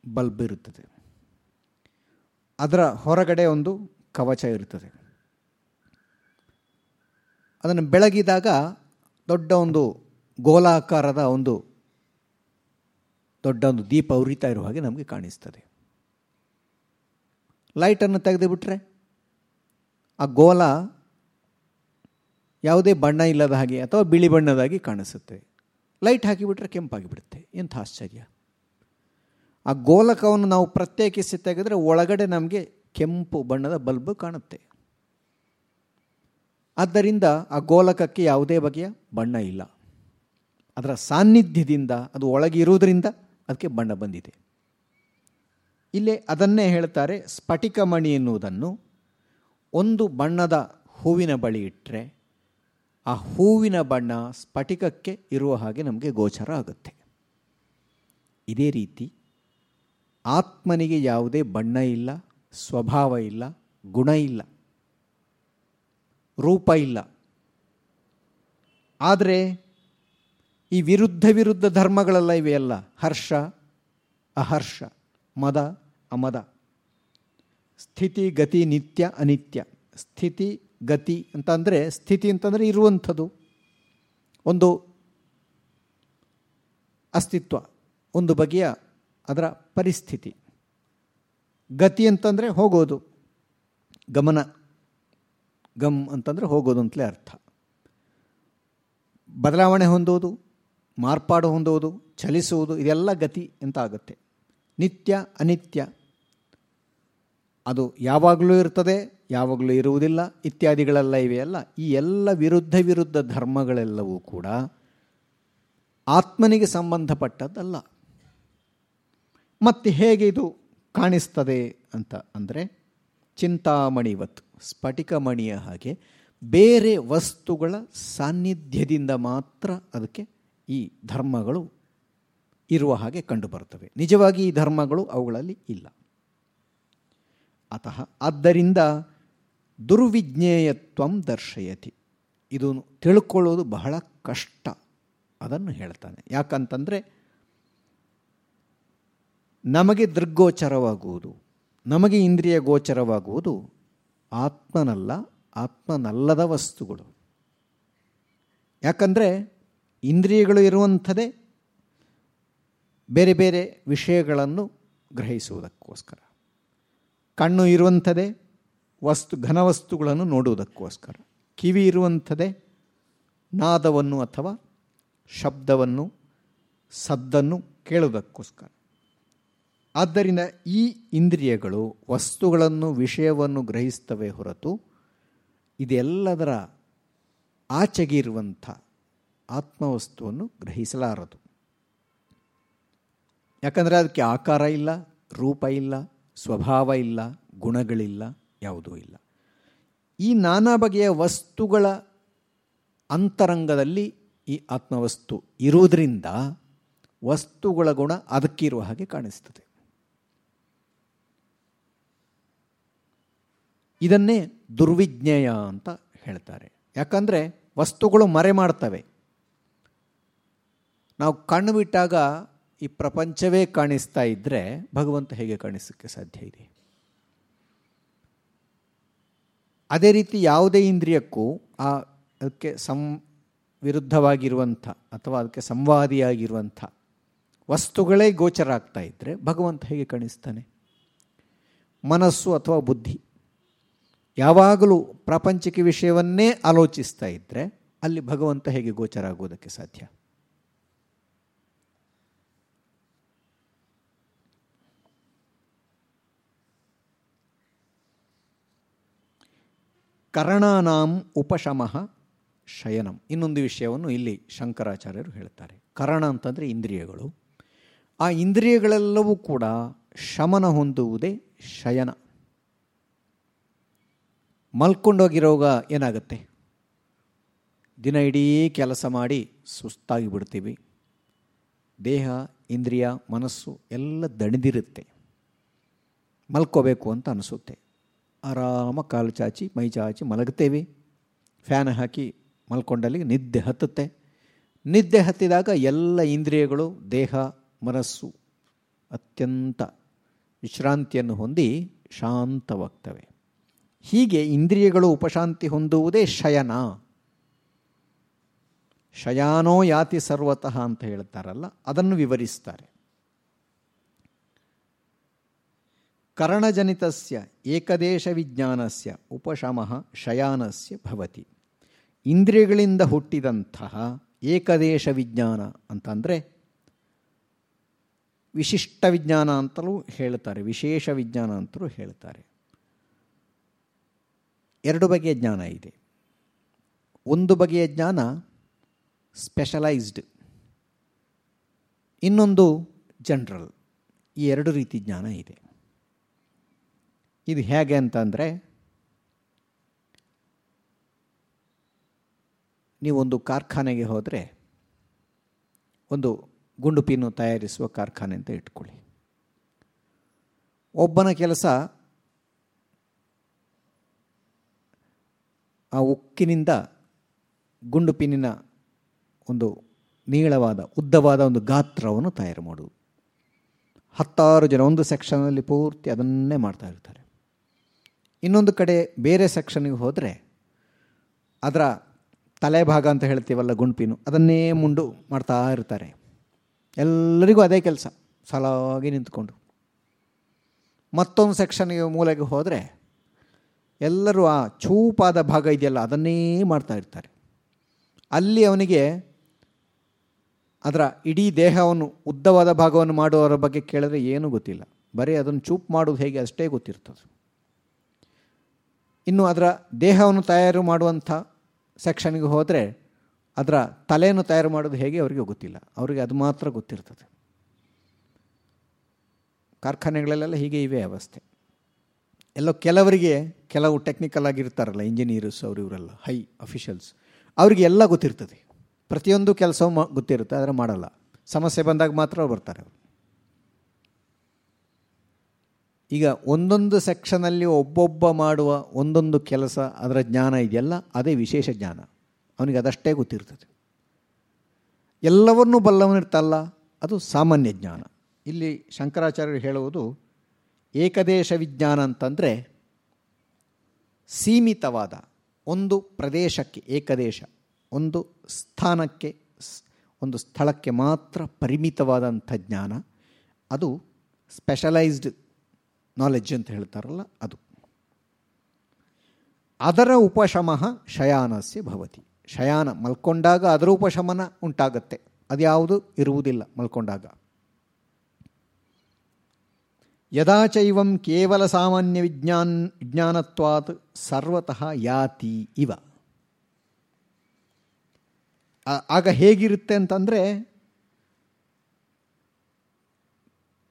ಬಲ್ಬ್ ಇರುತ್ತದೆ. ಅದರ ಹೊರಗಡೆ ಒಂದು ಕವಚ ಇರುತ್ತದೆ. ಅದನ್ನು ಬೆಳಗಿದಾಗ ದೊಡ್ಡ ಒಂದು ಗೋಲಾಕಾರದ ಒಂದು ದೊಡ್ಡ ಒಂದು ದೀಪ ಉರಿತಾ ಇರುವ ಹಾಗೆ ನಮಗೆ ಕಾಣಿಸ್ತದೆ. ಲೈಟನ್ನು ತೆಗೆದುಬಿಟ್ರೆ ಆ ಗೋಲ ಯಾವುದೇ ಬಣ್ಣ ಇಲ್ಲದ ಹಾಗೆ ಅಥವಾ ಬಿಳಿ ಬಣ್ಣದಾಗಿ ಕಾಣಿಸುತ್ತೆ. ಲೈಟ್ ಹಾಕಿಬಿಟ್ರೆ ಕೆಂಪಾಗಿಬಿಡುತ್ತೆ. ಎಂಥ ಆಶ್ಚರ್ಯ. ಆ ಗೋಲಕವನ್ನು ನಾವು ಪ್ರತ್ಯೇಕಿಸಿ ತೆಗೆದರೆ ಒಳಗಡೆ ನಮಗೆ ಕೆಂಪು ಬಣ್ಣದ ಬಲ್ಬ್ ಕಾಣುತ್ತೆ. ಆದ್ದರಿಂದ ಆ ಗೋಲಕಕ್ಕೆ ಯಾವುದೇ ಬಗೆಯ ಬಣ್ಣ ಇಲ್ಲ. ಅದರ ಸಾನ್ನಿಧ್ಯದಿಂದ ಅದು ಒಳಗಿರುವುದರಿಂದ ಅದಕ್ಕೆ ಬಣ್ಣ ಬಂದಿದೆ. ಇಲ್ಲೇ ಅದನ್ನೇ ಹೇಳ್ತಾರೆ ಸ್ಫಟಿಕ ಮಣಿ ಎನ್ನುವುದನ್ನು. ಒಂದು ಬಣ್ಣದ ಹೂವಿನ ಬಳಿ ಇಟ್ಟರೆ ಆ ಹೂವಿನ ಬಣ್ಣ ಸ್ಫಟಿಕಕ್ಕೆ ಇರುವ ಹಾಗೆ ನಮಗೆ ಗೋಚರ ಆಗುತ್ತೆ. ಇದೇ ರೀತಿ ಆತ್ಮನಿಗೆ ಯಾವುದೇ ಬಣ್ಣ ಇಲ್ಲ ಸ್ವಭಾವ ಇಲ್ಲ, ಗುಣ ಇಲ್ಲ, ರೂಪ ಇಲ್ಲ. ಆದರೆ ಈ ವಿರುದ್ಧ ವಿರುದ್ಧ ಧರ್ಮಗಳೆಲ್ಲ ಇವೆಯಲ್ಲ ಹರ್ಷ, ಅಹರ್ಷ, ಮದ, ಅಮದ. ಸ್ಥಿತಿ, ಗತಿ, ನಿತ್ಯ, ಅನಿತ್ಯ. ಸ್ಥಿತಿ, ಗತಿ ಅಂತಂದರೆ ಸ್ಥಿತಿ ಅಂತಂದರೆ ಇರುವಂಥದ್ದು. ಒಂದು ಅಸ್ತಿತ್ವ, ಒಂದು ಬಗೆಯ ಅದರ ಪರಿಸ್ಥಿತಿ. ಗತಿ ಅಂತಂದರೆ ಹೋಗೋದು. ಗಮನ. ಗಮ್ ಅಂತಂದರೆ ಹೋಗೋದು ಅಂತಲೇ ಅರ್ಥ. ಬದಲಾವಣೆ ಹೊಂದೋದು, ಮಾರ್ಪಾಡು ಹೊಂದೋದು, ಚಲಿಸುವುದು, ಇದೆಲ್ಲ ಗತಿ ಅಂತ ಆಗುತ್ತೆ. ನಿತ್ಯ ಅನಿತ್ಯ. ಅದು ಯಾವಾಗಲೂ ಇರ್ತದೆ, ಯಾವಾಗಲೂ ಇರುವುದಿಲ್ಲ, ಇತ್ಯಾದಿಗಳೆಲ್ಲ ಇವೆಯಲ್ಲ ಈ ಎಲ್ಲ ವಿರುದ್ಧ ವಿರುದ್ಧ ಧರ್ಮಗಳೆಲ್ಲವೂ ಕೂಡ ಆತ್ಮನಿಗೆ ಸಂಬಂಧಪಟ್ಟದ್ದಲ್ಲ. ಮತ್ತು ಹೇಗೆ ಇದು ಕಾಣಿಸ್ತದೆ ಅಂತ ಅಂದರೆ ಚಿಂತಾಮಣಿವತ್ತು ಸ್ಫಟಿಕ ಮಣಿಯ ಹಾಗೆ ಬೇರೆ ವಸ್ತುಗಳ ಸಾನ್ನಿಧ್ಯದಿಂದ ಮಾತ್ರ ಅದಕ್ಕೆ ಈ ಧರ್ಮಗಳು ಇರುವ ಹಾಗೆ ಕಂಡುಬರುತ್ತವೆ ನಿಜವಾಗಿ ಈ ಧರ್ಮಗಳು ಅವುಗಳಲ್ಲಿ ಇಲ್ಲ. ಅತಃ ಆದ್ದರಿಂದ ದುರ್ವಿಜ್ಞೇಯತ್ವ ದರ್ಶಯತಿ. ಇದು ತಿಳ್ಕೊಳ್ಳೋದು ಬಹಳ ಕಷ್ಟ. ಅದನ್ನು ಹೇಳ್ತಾನೆ. ಯಾಕಂತಂದರೆ ನಮಗೆ ದೃಗ್ಗೋಚರವಾಗುವುದು, ನಮಗೆ ಇಂದ್ರಿಯ ಗೋಚರವಾಗುವುದು ಆತ್ಮನಲ್ಲ, ಆತ್ಮನಲ್ಲದ ವಸ್ತುಗಳು. ಯಾಕಂದರೆ ಇಂದ್ರಿಯಗಳು ಇರುವಂಥದ್ದೇ ಬೇರೆ ಬೇರೆ ವಿಷಯಗಳನ್ನು ಗ್ರಹಿಸುವುದಕ್ಕೋಸ್ಕರ. ಕಣ್ಣು ಇರುವಂಥದೇ ವಸ್ತು ಘನವಸ್ತುಗಳನ್ನು ನೋಡುವುದಕ್ಕೋಸ್ಕರ. ಕಿವಿ ಇರುವಂಥದ್ದೇ ನಾದವನ್ನು ಅಥವಾ ಶಬ್ದವನ್ನು, ಸದ್ದನ್ನು ಕೇಳುವುದಕ್ಕೋಸ್ಕರ. ಆದ್ದರಿಂದ ಈ ಇಂದ್ರಿಯಗಳು ವಸ್ತುಗಳನ್ನು, ವಿಷಯವನ್ನು ಗ್ರಹಿಸ್ತವೆ ಹೊರತು ಇದೆಲ್ಲದರ ಆಚೆಗೆ ಇರುವಂಥ ಆತ್ಮವಸ್ತುವನ್ನು ಗ್ರಹಿಸಲಾರದು. ಯಾಕಂದರೆ ಅದಕ್ಕೆ ಆಕಾರ ಇಲ್ಲ, ರೂಪ ಇಲ್ಲ, ಸ್ವಭಾವ ಇಲ್ಲ, ಗುಣಗಳಿಲ್ಲ, ಯಾವುದೂ ಇಲ್ಲ. ಈ ನಾನಾ ಬಗೆಯ ವಸ್ತುಗಳ ಅಂತರಂಗದಲ್ಲಿ ಈ ಆತ್ಮವಸ್ತು ಇರುವುದರಿಂದ ವಸ್ತುಗಳ ಗುಣ ಅದಕ್ಕಿರುವ ಹಾಗೆ ಕಾಣಿಸ್ತದೆ. ಇದನ್ನೇ ದುರ್ವಿಜ್ಞೇಯ ಅಂತ ಹೇಳ್ತಾರೆ. ಯಾಕಂದರೆ ವಸ್ತುಗಳು ಮರೆ ಮಾಡ್ತವೆ. ನಾವು ಕಣ್ಣು ಬಿಟ್ಟಾಗ ಈ ಪ್ರಪಂಚವೇ ಕಾಣಿಸ್ತಾ ಇದ್ದರೆ ಭಗವಂತ ಹೇಗೆ ಕಾಣಿಸೋಕ್ಕೆ ಸಾಧ್ಯ ಇದೆ? ಅದೇ ರೀತಿ ಯಾವುದೇ ಇಂದ್ರಿಯಕ್ಕೂ ಆ ಅದಕ್ಕೆ ಸಂ ವಿರುದ್ಧವಾಗಿರುವಂಥ ಅಥವಾ ಅದಕ್ಕೆ ಸಂವಾದಿಯಾಗಿರುವಂಥ ವಸ್ತುಗಳೇ ಗೋಚರ ಆಗ್ತಾ ಇದ್ದರೆ ಭಗವಂತ ಹೇಗೆ ಕಾಣಿಸ್ತಾನೆ? ಮನಸ್ಸು ಅಥವಾ ಬುದ್ಧಿ. ಯಾವಾಗಲೂ ಪ್ರಾಪಂಚಿಕ ವಿಷಯವನ್ನೇ ಆಲೋಚಿಸ್ತಾ ಇದ್ದರೆ ಅಲ್ಲಿ ಭಗವಂತ ಹೇಗೆ ಗೋಚರ ಆಗುವುದಕ್ಕೆ ಸಾಧ್ಯ? ಕರಣಾನಾಂ ಉಪಶಮಃ ಶಯನಂ. ಇನ್ನೊಂದು ವಿಷಯವನ್ನು ಇಲ್ಲಿ ಶಂಕರಾಚಾರ್ಯರು ಹೇಳ್ತಾರೆ. ಕರಣ ಅಂತಂದರೆ ಇಂದ್ರಿಯಗಳು. ಆ ಇಂದ್ರಿಯಗಳೆಲ್ಲವೂ ಕೂಡ ಶಮನ ಹೊಂದುವುದೇ ಶಯನ. ಮಲ್ಕೊಂಡೋಗಿರೋಗ ಏನಾಗುತ್ತೆ? ದಿನ ಇಡೀ ಕೆಲಸ ಮಾಡಿ ಸುಸ್ತಾಗಿ ಬಿಡ್ತೀವಿ. ದೇಹ, ಇಂದ್ರಿಯ, ಮನಸ್ಸು ಎಲ್ಲ ದಣಿದಿರುತ್ತೆ. ಮಲ್ಕೋಬೇಕು ಅಂತ ಅನಿಸುತ್ತೆ. ಆರಾಮ ಕಾಲು ಚಾಚಿ, ಮೈ ಚಾಚಿ ಮಲಗ್ತೇವೆ. ಫ್ಯಾನ್ ಹಾಕಿ ಮಲ್ಕೊಂಡಲ್ಲಿ ನಿದ್ದೆ ಹತ್ತುತ್ತೆ. ನಿದ್ದೆ ಹತ್ತಿದಾಗ ಎಲ್ಲ ಇಂದ್ರಿಯಗಳು, ದೇಹ, ಮನಸ್ಸು ಅತ್ಯಂತ ವಿಶ್ರಾಂತಿಯನ್ನು ಹೊಂದಿ ಶಾಂತವಾಗ್ತವೆ. ಹೀಗೆ ಇಂದ್ರಿಯಗಳು ಉಪಶಾಂತಿ ಹೊಂದುವುದೇ ಶಯನ. ಶಯಾನೋ ಯಾತಿ ಸರ್ವತಃ ಅಂತ ಹೇಳ್ತಾರಲ್ಲ, ಅದನ್ನು ವಿವರಿಸ್ತಾರೆ. ಕರಣಜನಿತಸ್ಯ ಏಕದೇಶ ವಿಜ್ಞಾನಸ್ಯ ಉಪಶಮಃ ಶಯಾನಸ್ಯ ಭವತಿ. ಇಂದ್ರಿಯಗಳಿಂದ ಹುಟ್ಟಿದಂತಹ ಏಕದೇಶ ವಿಜ್ಞಾನ ಅಂತಂದರೆ ವಿಶಿಷ್ಟ ವಿಜ್ಞಾನ ಅಂತಲೂ ಹೇಳ್ತಾರೆ ವಿಶೇಷ ವಿಜ್ಞಾನ ಅಂತಲೂ ಹೇಳ್ತಾರೆ. ಎರಡು ಬಗೆಯ ಜ್ಞಾನ ಇದೆ. ಒಂದು ಬಗೆಯ ಜ್ಞಾನ ಸ್ಪೆಷಲೈಸ್ಡ್ ಇನ್ನೊಂದು ಜನರಲ್ ಈ ಎರಡು ರೀತಿ ಜ್ಞಾನ ಇದೆ. ಇದು ಹೇಗೆ ಅಂತಂದರೆ ನೀವೊಂದು ಕಾರ್ಖಾನೆಗೆ ಹೋದರೆ, ಒಂದು ಗುಂಡು ತಯಾರಿಸುವ ಕಾರ್ಖಾನೆ ಅಂತ ಇಟ್ಕೊಳ್ಳಿ. ಒಬ್ಬನ ಕೆಲಸ ಆ ಉಕ್ಕಿನಿಂದ ಗುಂಡು ಪಿನ್ನಿನ ಒಂದು ನೀಳವಾದ, ಉದ್ದವಾದ ಒಂದು ಗಾತ್ರವನ್ನು ತಯಾರು ಮಾಡುವುದು ಹತ್ತಾರು ಜನ, ಒಂದು ಸೆಕ್ಷನಲ್ಲಿ ಪೂರ್ತಿ ಅದನ್ನೇ ಮಾಡ್ತಾ ಇರ್ತಾರೆ. ಇನ್ನೊಂದು ಕಡೆ ಬೇರೆ ಸೆಕ್ಷನ್ಗೆ ಹೋದರೆ ಅದರ ತಲೆಭಾಗ ಅಂತ ಹೇಳ್ತೀವಲ್ಲ ಗುಂಡ್ಪಿನು ಅದನ್ನೇ ಮುಂಡು ಮಾಡ್ತಾ ಇರ್ತಾರೆ. ಎಲ್ಲರಿಗೂ ಅದೇ ಕೆಲಸ, ಸಾಲಾಗಿ ನಿಂತ್ಕೊಂಡು. ಮತ್ತೊಂದು ಸೆಕ್ಷನ್ಗೆ ಮೂಲೆಗೆ ಹೋದರೆ ಎಲ್ಲರೂ ಆ ಚೂಪಾದ ಭಾಗ ಇದೆಯಲ್ಲ, ಅದನ್ನೇ ಮಾಡ್ತಾ ಇರ್ತಾರೆ. ಅಲ್ಲಿ ಅವನಿಗೆ ಅದರ ಇಡೀ ದೇಹವನ್ನು, ಉದ್ದವಾದ ಭಾಗವನ್ನು ಮಾಡುವವರ ಬಗ್ಗೆ ಕೇಳಿದ್ರೆ ಏನೂ ಗೊತ್ತಿಲ್ಲ. ಬರೀ ಅದನ್ನು ಚೂಪ್ ಮಾಡೋದು ಹೇಗೆ ಅಷ್ಟೇ ಗೊತ್ತಿರ್ತದೆ. ಇನ್ನು ಅದರ ದೇಹವನ್ನು ತಯಾರು ಮಾಡುವಂಥ ಸೆಕ್ಷನ್ಗೆ ಹೋದರೆ ಅದರ ತಲೆಯನ್ನು ತಯಾರು ಮಾಡೋದು ಹೇಗೆ ಅವರಿಗೆ ಗೊತ್ತಿಲ್ಲ. ಅವರಿಗೆ ಅದು ಮಾತ್ರ ಗೊತ್ತಿರ್ತದೆ. ಕಾರ್ಖಾನೆಗಳಲ್ಲೆಲ್ಲ ಹೀಗೆ ಇವೆ ಅವಸ್ಥೆ ಎಲ್ಲೋ ಕೆಲವರಿಗೆ, ಕೆಲವು ಟೆಕ್ನಿಕಲ್ ಆಗಿರ್ತಾರಲ್ಲ ಇಂಜಿನಿಯರ್ಸ್ ಅವರು ಇವರೆಲ್ಲ ಹೈ ಅಫಿಷಿಯಲ್ಸ್ ಅವರಿಗೆ ಎಲ್ಲ ಗೊತ್ತಿರ್ತದೆ. ಪ್ರತಿಯೊಂದು ಕೆಲಸವೂ ಗೊತ್ತಿರುತ್ತೆ, ಆದರೆ ಮಾಡಲ್ಲ. ಸಮಸ್ಯೆ ಬಂದಾಗ ಮಾತ್ರ ಅವ್ರು ಬರ್ತಾರೆ. ಅವರು ಈಗ ಒಂದೊಂದು ಸೆಕ್ಷನಲ್ಲಿ ಒಬ್ಬೊಬ್ಬ ಮಾಡುವ ಒಂದೊಂದು ಕೆಲಸ, ಅದರ ಜ್ಞಾನ ಇದೆಯಲ್ಲ, ಅದೇ ವಿಶೇಷ ಜ್ಞಾನ. ಅವನಿಗೆ ಅದಷ್ಟೇ ಗೊತ್ತಿರ್ತದೆ. ಎಲ್ಲವನ್ನೂ ಬಲ್ಲವನಿರ್ತಲ್ಲ ಅದು ಸಾಮಾನ್ಯ ಜ್ಞಾನ. ಇಲ್ಲಿ ಶಂಕರಾಚಾರ್ಯರು ಹೇಳುವುದು ಏಕದೇಶ ವಿಜ್ಞಾನ ಅಂತಂದರೆ ಸೀಮಿತವಾದ ಒಂದು ಪ್ರದೇಶಕ್ಕೆ ಏಕದೇಶ, ಒಂದು ಸ್ಥಾನಕ್ಕೆ ಒಂದು ಸ್ಥಳಕ್ಕೆ ಮಾತ್ರ ಪರಿಮಿತವಾದಂಥ ಜ್ಞಾನ, ಅದು ಸ್ಪೆಷಲೈಸ್ಡ್ ನಾಲೆಡ್ಜ್ ಅಂತ ಹೇಳ್ತಾರಲ್ಲ ಅದು. ಅದರ ಉಪಶಮ ಶಯಾನಸ್ಯ ಭವತಿ. ಶಯಾನ ಮಲ್ಕೊಂಡಾಗ ಅದರ ಉಪಶಮನ ಉಂಟಾಗತ್ತೆ. ಅದ್ಯಾವುದು? ಇರುವುದಿಲ್ಲ ಮಲ್ಕೊಂಡಾಗ. ಯದಾ ಚೈವಂ ಕೇವಲ ಸಾಮಾನ್ಯ ವಿಜ್ಞಾನ್ ವಿಜ್ಞಾನತ್ವಾತ್ ಸರ್ವತಃ ಯಾತಿ ಇವ ಆಗ ಹೇಗಿರುತ್ತೆ ಅಂತಂದರೆ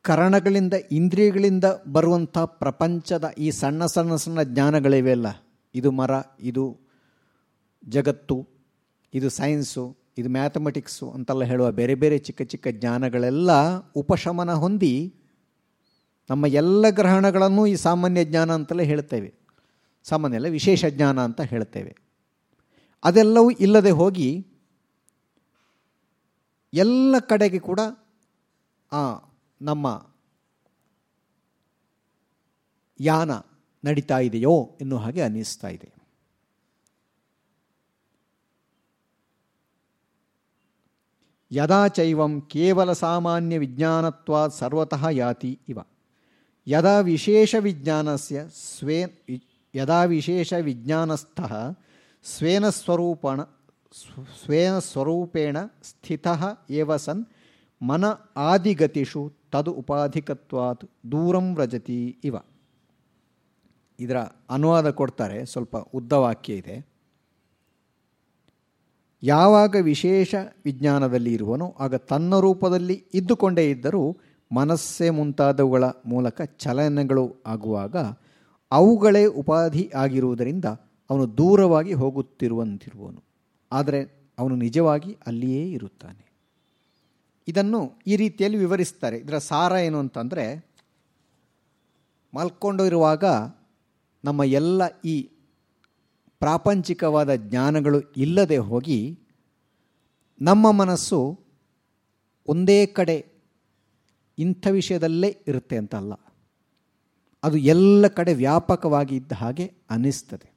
ಕರಣಗಳಿಂದ ಇಂದ್ರಿಯಗಳಿಂದ ಬರುವಂಥ ಪ್ರಪಂಚದ ಈ ಸಣ್ಣ ಸಣ್ಣ ಸಣ್ಣ ಜ್ಞಾನಗಳಿವೆ ಅಲ್ಲ? ಇದು ಮರ, ಇದು ಜಗತ್ತು, ಇದು ಸೈನ್ಸು, ಇದು ಮ್ಯಾಥಮೆಟಿಕ್ಸು ಅಂತೆಲ್ಲ ಹೇಳುವ ಬೇರೆ ಬೇರೆ ಚಿಕ್ಕ ಚಿಕ್ಕ ಜ್ಞಾನಗಳೆಲ್ಲ ಉಪಶಮನ ಹೊಂದಿ ನಮ್ಮ ಎಲ್ಲ ಗ್ರಹಣಗಳನ್ನು ಈ ಸಾಮಾನ್ಯ ಜ್ಞಾನ ಅಂತಲೇ ಹೇಳ್ತೇವೆ. ಸಾಮಾನ್ಯ ಅಲ್ಲ, ವಿಶೇಷ ಜ್ಞಾನ ಅಂತ ಹೇಳ್ತೇವೆ. ಅದೆಲ್ಲವೂ ಇಲ್ಲದೆ ಹೋಗಿ ಎಲ್ಲ ಕಡೆಗೆ ಕೂಡ ಆ ನಮ್ಮ ಯಾನ ನಡೀತಾ ಇದೆಯೋ ಎನ್ನುವ ಹಾಗೆ ಅನ್ನಿಸ್ತಾ ಇದೆ. ಯದಾ ಚೈವಂ ಕೇವಲ ಸಾಮಾನ್ಯ ವಿಜ್ಞಾನತ್ವ ಸರ್ವತಃ ಯಾತಿ ಇವ. ಯದಾ ವಿಶೇಷ ವಿಜ್ಞಾನಸ್ಯ ಸ್ವೇ ಯದಾ ವಿಶೇಷ ವಿಜ್ಞಾನಸ್ಥಃ ಸ್ವೇನ ಸ್ವರೂಪಣ ಸ್ವೇನ ಸ್ವರೂಪೇಣ ಸ್ಥಿತಃ ಏವ ಸನ್ ಮನ ಆದಿಗತಿಷು ತದು ಉಪಾಧಿಕತ್ವಾತ್ ದೂರಂ ವ್ರಜತಿ ಇವ ಇದರ ಅನುವಾದ ಕೊಡ್ತಾರೆ ಸ್ವಲ್ಪ ಉದ್ದ ವಾಕ್ಯ ಇದೆ ಯಾವಾಗ ವಿಶೇಷ ವಿಜ್ಞಾನದಲ್ಲಿ ಇರುವನೋ ಆಗ ತನ್ನ ರೂಪದಲ್ಲಿ ಇದ್ದುಕೊಂಡೇ ಇದ್ದರೂ ಮನಸ್ಸೇ ಮುಂತಾದವುಗಳ ಮೂಲಕ ಚಲನೆಗಳು ಆಗುವಾಗ ಅವುಗಳೇ ಉಪಾಧಿ ಆಗಿರುವುದರಿಂದ ಅವನು ದೂರವಾಗಿ ಹೋಗುತ್ತಿರುವಂತಿರುವನು. ಆದರೆ ಅವನು ನಿಜವಾಗಿ ಅಲ್ಲಿಯೇ ಇರುತ್ತಾನೆ. ಇದನ್ನು ಈ ರೀತಿಯಲ್ಲಿ ವಿವರಿಸ್ತಾರೆ. ಇದರ ಸಾರ ಏನು ಅಂತಂದರೆ, ಮಲ್ಕೊಂಡು ಇರುವಾಗ ನಮ್ಮ ಎಲ್ಲ ಈ ಪ್ರಾಪಂಚಿಕವಾದ ಜ್ಞಾನಗಳು ಇಲ್ಲದೆ ಹೋಗಿ ನಮ್ಮ ಮನಸ್ಸು ಒಂದೇ ಕಡೆ ಇಂಥ ವಿಷಯದಲ್ಲೇ ಇರುತ್ತೆ ಅಂತ ಅಲ್ಲ ಅದು ಎಲ್ಲ ಕಡೆ ವ್ಯಾಪಕವಾಗಿ ಇದ್ದ ಹಾಗೆ ಅನಿಸ್ತದೆ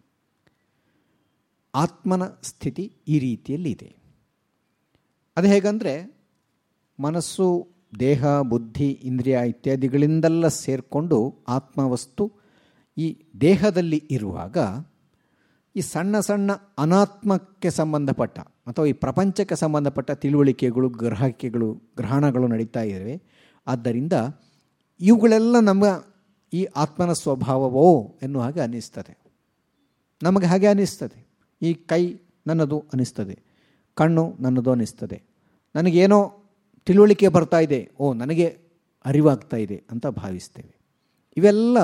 ಆತ್ಮನ ಸ್ಥಿತಿ ಈ ರೀತಿಯಲ್ಲಿ ಇದೆ ಅದು ಹೇಗಂದರೆ ಮನಸ್ಸು, ದೇಹ, ಬುದ್ಧಿ, ಇಂದ್ರಿಯ ಇತ್ಯಾದಿಗಳಿಂದೆಲ್ಲ ಸೇರಿಕೊಂಡು ಆತ್ಮವಸ್ತು ಈ ದೇಹದಲ್ಲಿ ಇರುವಾಗ ಈ ಸಣ್ಣ ಸಣ್ಣ ಅನಾತ್ಮಕ್ಕೆ ಸಂಬಂಧಪಟ್ಟ ಅಥವಾ ಈ ಪ್ರಪಂಚಕ್ಕೆ ಸಂಬಂಧಪಟ್ಟ ತಿಳುವಳಿಕೆಗಳು, ಗ್ರಹಿಕೆಗಳು, ಗ್ರಹಣಗಳು ನಡೀತಾ ಇವೆ. ಆದ್ದರಿಂದ ಇವುಗಳೆಲ್ಲ ನಮ್ಮ ಈ ಆತ್ಮನ ಸ್ವಭಾವವೋ ಎನ್ನುವ ಹಾಗೆ ಅನ್ನಿಸ್ತದೆ. ನಮಗೆ ಹಾಗೆ ಅನ್ನಿಸ್ತದೆ. ಈ ಕೈ ನನ್ನದು ಅನ್ನಿಸ್ತದೆ. ಕಣ್ಣು ನನ್ನದು ಅನ್ನಿಸ್ತದೆ. ನನಗೇನೋ ತಿಳುವಳಿಕೆ ಬರ್ತಾ ಇದೆ. ಓ, ನನಗೆ ಅರಿವಾಗ್ತಾ ಇದೆ ಅಂತ ಭಾವಿಸ್ತೇವೆ. ಇವೆಲ್ಲ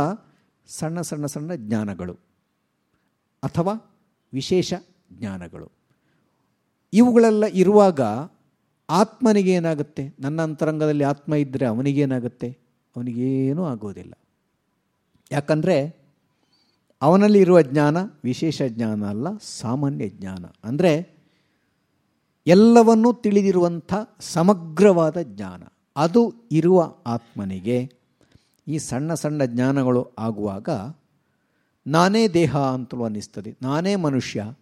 ಸಣ್ಣ ಸಣ್ಣ ಸಣ್ಣ ಜ್ಞಾನಗಳು ಅಥವಾ ವಿಶೇಷ ಜ್ಞಾನಗಳು. ಇವುಗಳೆಲ್ಲ ಇರುವಾಗ ಆತ್ಮನಿಗೆ ಏನಾಗುತ್ತೆ? ನನ್ನ ಅಂತರಂಗದಲ್ಲಿ ಆತ್ಮ ಇದ್ದರೆ ಅವನಿಗೇನಾಗುತ್ತೆ ಅವನಿಗೇನೂ ಆಗೋದಿಲ್ಲ. ಯಾಕಂದರೆ ಅವನಲ್ಲಿ ಇರುವ ಜ್ಞಾನ ವಿಶೇಷ ಜ್ಞಾನ ಅಲ್ಲ, ಸಾಮಾನ್ಯ ಜ್ಞಾನ. ಅಂದರೆ ಎಲ್ಲವನ್ನೂ ತಿಳಿದಿರುವಂಥ ಸಮಗ್ರವಾದ ಜ್ಞಾನ. ಅದು ಇರುವ ಆತ್ಮನಿಗೆ. ಈ ಸಣ್ಣ ಸಣ್ಣ ಜ್ಞಾನಗಳು ಆಗುವಾಗ ನಾನೇ ದೇಹ ಅಂತಲೂ ಅನ್ನಿಸ್ತದೆ. ನಾನೇ ಮನುಷ್ಯ,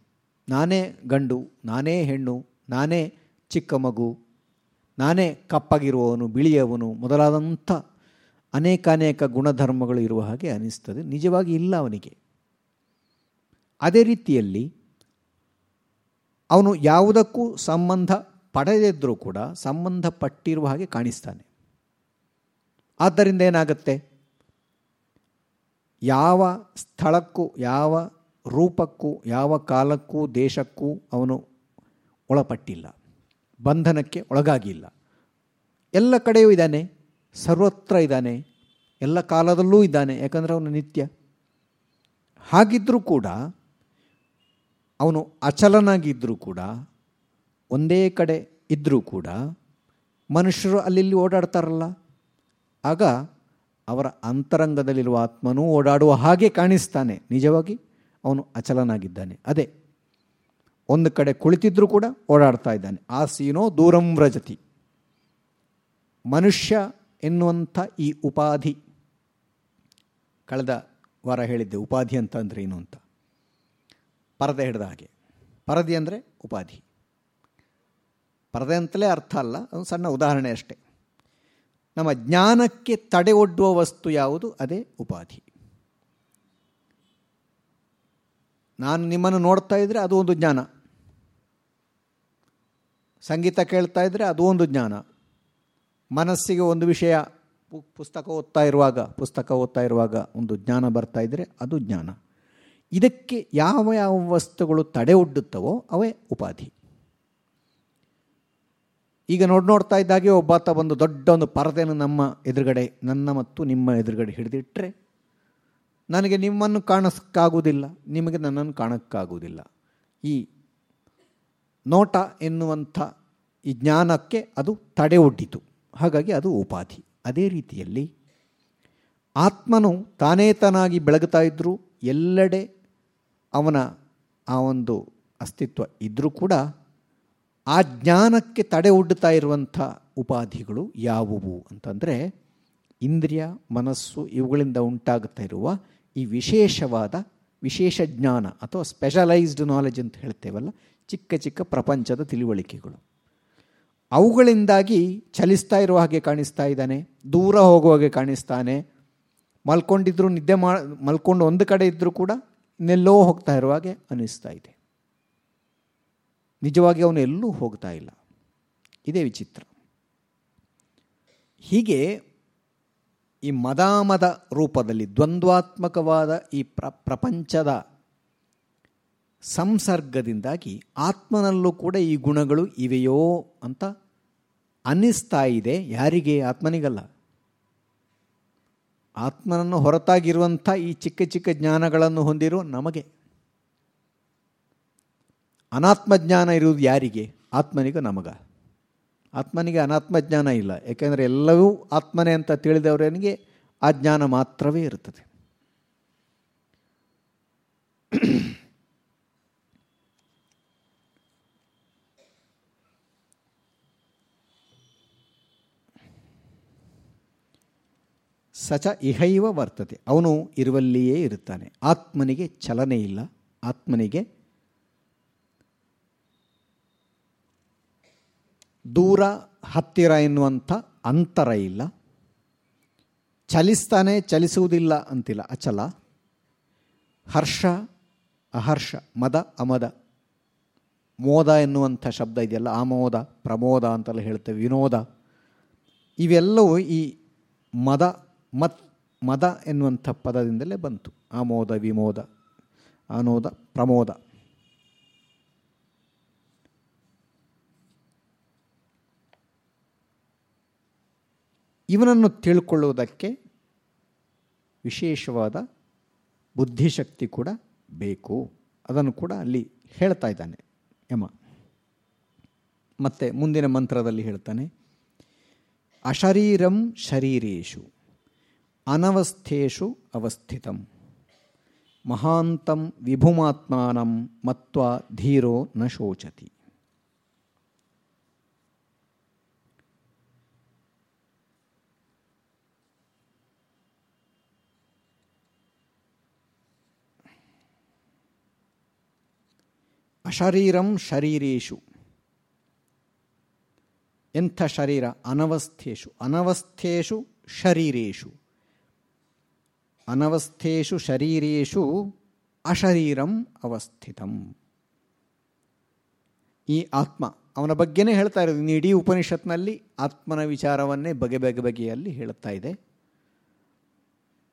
ನಾನೇ ಗಂಡು, ನಾನೇ ಹೆಣ್ಣು, ನಾನೇ ಚಿಕ್ಕ ಮಗು, ನಾನೇ ಕಪ್ಪಗಿರುವವನು, ಬಿಳಿಯವನು, ಮೊದಲಾದಂಥ ಅನೇಕಾನೇಕ ಗುಣಧರ್ಮಗಳು ಇರುವ ಹಾಗೆ ಅನಿಸ್ತದೆ. ನಿಜವಾಗಿ ಇಲ್ಲ ಅವನಿಗೆ. ಅದೇ ರೀತಿಯಲ್ಲಿ ಅವನು ಯಾವುದಕ್ಕೂ ಸಂಬಂಧ ಪಡೆದಿದ್ದರೂ ಕೂಡ ಸಂಬಂಧಪಟ್ಟಿರುವ ಹಾಗೆ ಕಾಣಿಸ್ತಾನೆ. ಆದ್ದರಿಂದ ಏನಾಗುತ್ತೆ? ಯಾವ ಸ್ಥಳಕ್ಕೂ, ಯಾವ ರೂಪಕ್ಕೂ, ಯಾವ ಕಾಲಕ್ಕೂ, ದೇಶಕ್ಕೂ ಅವನು ಒಳಪಟ್ಟಿಲ್ಲ. ಬಂಧನಕ್ಕೆ ಒಳಗಾಗಿಲ್ಲ. ಎಲ್ಲ ಕಡೆಯೂ ಇದ್ದಾನೆ, ಸರ್ವತ್ರ ಇದ್ದಾನೆ, ಎಲ್ಲ ಕಾಲದಲ್ಲೂ ಇದ್ದಾನೆ, ಯಾಕಂದರೆ ಅವನು ನಿತ್ಯ. ಹಾಗಿದ್ದರೂ ಕೂಡ, ಅವನು ಅಚಲನಾಗಿದ್ದರೂ ಕೂಡ, ಒಂದೇ ಕಡೆ ಇದ್ದರೂ ಕೂಡ, ಮನುಷ್ಯರು ಅಲ್ಲಿ ಓಡಾಡ್ತಾರಲ್ಲ. ಆಗ ಅವರ ಅಂತರಂಗದಲ್ಲಿರುವ ಆತ್ಮನೂ ಓಡಾಡುವ ಹಾಗೆ ಕಾಣಿಸ್ತಾನೆ. ನಿಜವಾಗಿ ಅವನು ಅಚಲನಾಗಿದ್ದಾನೆ. ಅದೇ ಒಂದು ಕಡೆ ಕುಳಿತಿದ್ರೂ ಕೂಡ ಓಡಾಡ್ತಾ ಇದ್ದಾನೆ. ಆ ಸೀನೋ ದೂರಂ ವ್ರಜತಿ. ಮನುಷ್ಯ ಎನ್ನುವಂಥ ಈ ಉಪಾಧಿ. ಕಳೆದ ವಾರ ಹೇಳಿದ್ದೆ, ಉಪಾಧಿ ಅಂತ ಅಂದರೆ ಏನು ಅಂತ? ಪರದೆ ಹಿಡಿದ ಹಾಗೆ. ಪರದೆ ಅಂದರೆ ಉಪಾಧಿ. ಪರದೆ ಅಂತಲೇ ಅರ್ಥ ಅಲ್ಲ, ಅದು ಸಣ್ಣ ಉದಾಹರಣೆ ಅಷ್ಟೆ. ನಮ್ಮ ಜ್ಞಾನಕ್ಕೆ ತಡೆ ಒಡ್ಡುವ ವಸ್ತು ಯಾವುದು? ಅದೇ ಉಪಾಧಿ. ನಾನು ನಿಮ್ಮನ್ನು ನೋಡ್ತಾ ಇದ್ದರೆ ಅದು ಒಂದು ಜ್ಞಾನ. ಸಂಗೀತ ಕೇಳ್ತಾ ಇದ್ದರೆ ಅದು ಒಂದು ಜ್ಞಾನ. ಮನಸ್ಸಿಗೆ ಒಂದು ವಿಷಯ ಪುಸ್ತಕ ಓದ್ತಾ ಇರುವಾಗ, ಪುಸ್ತಕ ಓದ್ತಾ ಇರುವಾಗ ಒಂದು ಜ್ಞಾನ ಬರ್ತಾ ಇದ್ದರೆ ಅದು ಜ್ಞಾನ. ಇದಕ್ಕೆ ಯಾವ ಯಾವ ವಸ್ತುಗಳು ತಡೆ ಒಡ್ಡುತ್ತವೋ ಅವೇ ಉಪಾಧಿ. ಈಗ ನೋಡಿ, ನೋಡ್ತಾ ಇದ್ದಾಗೆ ಒಬ್ಬಾತ ಬಂದು ದೊಡ್ಡ ಒಂದು ಪರದೆಯನ್ನು ನಮ್ಮ ಎದುರುಗಡೆ, ನನ್ನ ಮತ್ತು ನಿಮ್ಮ ಎದುರುಗಡೆ ಹಿಡಿದಿಟ್ಟರೆ ನನಗೆ ನಿಮ್ಮನ್ನು ಕಾಣಿಸಕ್ಕಾಗುವುದಿಲ್ಲ ನಿಮಗೆ ನನ್ನನ್ನು ಕಾಣೋಕ್ಕಾಗುವುದಿಲ್ಲ. ಈ ನೋಟ ಎನ್ನುವಂಥ ಈ ಜ್ಞಾನಕ್ಕೆ ಅದು ತಡೆ ಒಡ್ಡಿತು. ಹಾಗಾಗಿ ಅದು ಉಪಾಧಿ. ಅದೇ ರೀತಿಯಲ್ಲಿ ಆತ್ಮನು ತಾನೇ ತಾನಾಗಿ ಬೆಳಗುತ್ತಾ ಇದ್ದರೂ ಎಲ್ಲೆಡೆ ಅವನ ಆ ಒಂದು ಅಸ್ತಿತ್ವ ಇದ್ದರೂ ಕೂಡ ಆ ಜ್ಞಾನಕ್ಕೆ ತಡೆ ಒಡ್ಡುತ್ತಾ ಇರುವಂಥ ಉಪಾಧಿಗಳು ಯಾವುವು ಅಂತಂದರೆ ಇಂದ್ರಿಯ, ಮನಸ್ಸು ಇವುಗಳಿಂದ ಉಂಟಾಗುತ್ತಾ ಇರುವ ಈ ವಿಶೇಷವಾದ ವಿಶೇಷ ಜ್ಞಾನ ಅಥವಾ ಸ್ಪೆಷಲೈಸ್ಡ್ ನಾಲೆಜ್ ಅಂತ ಹೇಳ್ತೇವಲ್ಲ, ಚಿಕ್ಕ ಚಿಕ್ಕ ಪ್ರಪಂಚದ ತಿಳುವಳಿಕೆಗಳು. ಅವುಗಳಿಂದಾಗಿ ಚಲಿಸ್ತಾ ಇರುವ ಹಾಗೆ ಕಾಣಿಸ್ತಾ ಇದ್ದಾನೆ, ದೂರ ಹೋಗುವ ಹಾಗೆ ಕಾಣಿಸ್ತಾನೆ. ಮಲ್ಕೊಂಡಿದ್ರು ನಿದ್ದೆ ಮಾ, ಮಲ್ಕೊಂಡು ಒಂದು ಕಡೆ ಇದ್ದರೂ ಕೂಡ ಇನ್ನೆಲ್ಲೋ ಹೋಗ್ತಾ ಇರುವ ಹಾಗೆ ಅನ್ನಿಸ್ತಾ ಇದೆ. ನಿಜವಾಗಿ ಅವನು ಎಲ್ಲೂ ಹೋಗ್ತಾ ಇಲ್ಲ. ಇದೇ ವಿಚಿತ್ರ. ಹೀಗೆ ಈ ಮದಾಮದ ರೂಪದಲ್ಲಿ ದ್ವಂದ್ವಾತ್ಮಕವಾದ ಈ ಪ್ರ, ಪ್ರಪಂಚದ ಸಂಸರ್ಗದಿಂದಾಗಿ ಆತ್ಮನಲ್ಲೂ ಕೂಡ ಈ ಗುಣಗಳು ಇವೆಯೋ ಅಂತ ಅನ್ನಿಸ್ತಾ ಇದೆ. ಯಾರಿಗೆ? ಆತ್ಮನಿಗಲ್ಲ. ಆತ್ಮನನ್ನು ಹೊರತಾಗಿರುವಂಥ ಈ ಚಿಕ್ಕ ಚಿಕ್ಕ ಜ್ಞಾನಗಳನ್ನು ಹೊಂದಿರೋ ನಮಗೆ. ಅನಾತ್ಮ ಜ್ಞಾನ ಇರುವುದು ಯಾರಿಗೆ? ಆತ್ಮನಿಗೂ ನಮಗ. ಆತ್ಮನಿಗೆ ಅನಾತ್ಮ ಜ್ಞಾನ ಇಲ್ಲ. ಯಾಕೆಂದರೆ ಎಲ್ಲವೂ ಆತ್ಮನೇ ಅಂತ ತಿಳಿದವರನಿಗೆ ಆ ಜ್ಞಾನ ಮಾತ್ರವೇ ಇರುತ್ತದೆ. ಸಚ ಇಹೈವ ವರ್ತತೆ. ಅವನು ಇರುವಲ್ಲಿಯೇ ಇರುತ್ತಾನೆ. ಆತ್ಮನಿಗೆ ಚಲನೆ ಇಲ್ಲ. ಆತ್ಮನಿಗೆ ದೂರ ಹತ್ತಿರ ಎನ್ನುವಂಥ ಅಂತರ ಇಲ್ಲ. ಚಲಿಸ್ತಾನೆ ಚಲಿಸುವುದಿಲ್ಲ ಅಂತಿಲ್ಲ. ಅಚಲ. ಹರ್ಷ, ಅಹರ್ಷ, ಮದ, ಅಮದ. ಮೋದ ಎನ್ನುವಂಥ ಶಬ್ದ ಇದೆಯಲ್ಲ, ಆಮೋದ, ಪ್ರಮೋದ ಅಂತೆಲ್ಲ ಹೇಳ್ತೇವೆ, ವಿನೋದ. ಇವೆಲ್ಲವೂ ಈ ಮದ ಮತ್ ಮದ ಎನ್ನುವಂಥ ಪದದಿಂದಲೇ ಬಂತು. ಆಮೋದ, ವಿಮೋದ ಆನೋದ ಪ್ರಮೋದ. ಇವನನ್ನು ತಿಳ್ಕೊಳ್ಳುವುದಕ್ಕೆ ವಿಶೇಷವಾದ ಬುದ್ಧಿಶಕ್ತಿ ಕೂಡ ಬೇಕು. ಅದನ್ನು ಕೂಡ ಅಲ್ಲಿ ಹೇಳ್ತಾ ಇದ್ದಾನೆ ಯಮ. ಮತ್ತು ಮುಂದಿನ ಮಂತ್ರದಲ್ಲಿ ಹೇಳ್ತಾನೆ, ಅಶರೀರಂ ಶರೀರೇಶು ಅನವಸ್ಥೇಷು ಅವಸ್ಥಿತಂ, ಮಹಾಂತಂ ವಿಭುಮಾತ್ಮಾನಂ ಮತ್ವ ಧೀರೋ ನ ಶೋಚತಿ. ಅಶರೀರಂ ಶರೀರೇಶು. ಎಂಥ ಶರೀರ? ಅನವಸ್ಥೇಶು. ಅನವಸ್ಥೇಶು ಶರೀರೇಶು. ಅನವಸ್ಥೇಶು ಶರೀರೇಶು ಅಶರೀರಂ ಅವಸ್ಥಿತಂ. ಈ ಆತ್ಮ, ಅವನ ಬಗ್ಗೆನೇ ಹೇಳ್ತಾ ಇರೋದು ಇಡೀ ಉಪನಿಷತ್ನಲ್ಲಿ ಆತ್ಮನ ವಿಚಾರವನ್ನೇ ಬಗೆ ಬಗೆ ಬಗೆಯಲ್ಲಿ ಹೇಳುತ್ತಾ ಇದೆ.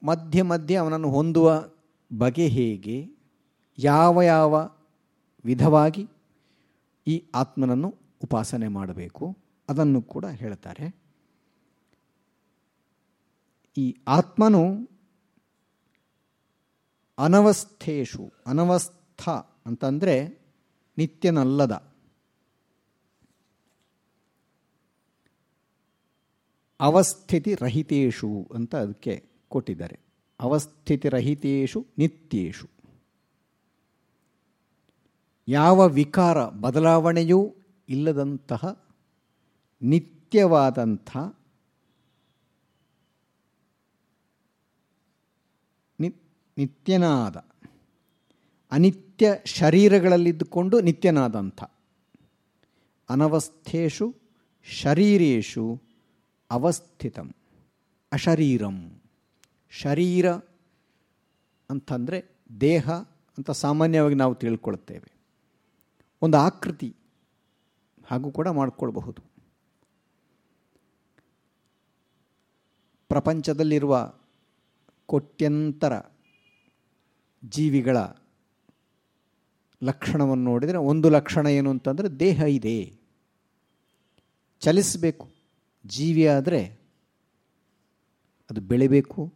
ಮಧ್ಯೆ ಮಧ್ಯೆ ಅವನನ್ನು ಹೊಂದುವ ಬಗೆ ಹೇಗೆ? ಯಾವ ಯಾವ ವಿಧವಾಗಿ ಈ ಆತ್ಮನನ್ನು ಉಪಾಸನೆ ಮಾಡಬೇಕು. ಅದನ್ನು ಕೂಡ ಹೇಳ್ತಾರೆ. ಈ ಆತ್ಮನು ಅನವಸ್ಥೇಷು, ಅನವಸ್ಥ ಅಂತಂದರೆ ನಿತ್ಯನಲ್ಲದ. ಅವಸ್ಥಿತಿ ರಹಿತೇಶು ಅಂತ ಅದಕ್ಕೆ ಕೊಟ್ಟಿದ್ದಾರೆ. ಅವಸ್ಥಿತಿ ರಹಿತೇಶು ನಿತ್ಯೇಶು ಯಾವ ವಿಕಾರ ಬದಲಾವಣೆಯೂ ಇಲ್ಲದಂತಹ ನಿತ್ಯವಾದಂಥ ನಿತ್ಯನಾದ ಅನಿತ್ಯ ಶರೀರಗಳಲ್ಲಿದ್ದುಕೊಂಡು ನಿತ್ಯನಾದಂಥ ಅನವಸ್ಥೇಷು ಶರೀರೇಶು ಅವಸ್ಥಿತಂ ಅಶರೀರಂ. ಶರೀರ ಅಂತಂದರೆ ದೇಹ ಅಂತ ಸಾಮಾನ್ಯವಾಗಿ ನಾವು ತಿಳ್ಕೊಳ್ತೇವೆ. ಒಂದು ಆಕೃತಿ ಹಾಗೂ ಕೂಡ ಮಾಡಿಕೊಳ್ಬಹುದು. ಪ್ರಪಂಚದಲ್ಲಿರುವ ಕೋಟ್ಯಂತರ ಜೀವಿಗಳ ಲಕ್ಷಣವನ್ನು ನೋಡಿದರೆ ಒಂದು ಲಕ್ಷಣ ಏನು ಅಂತಂದರೆ ದೇಹ ಇದೆ. ಚಲಿಸಬೇಕು. ಜೀವಿ ಆದರೆ ಅದು ಬೆಳಿಬೇಕು.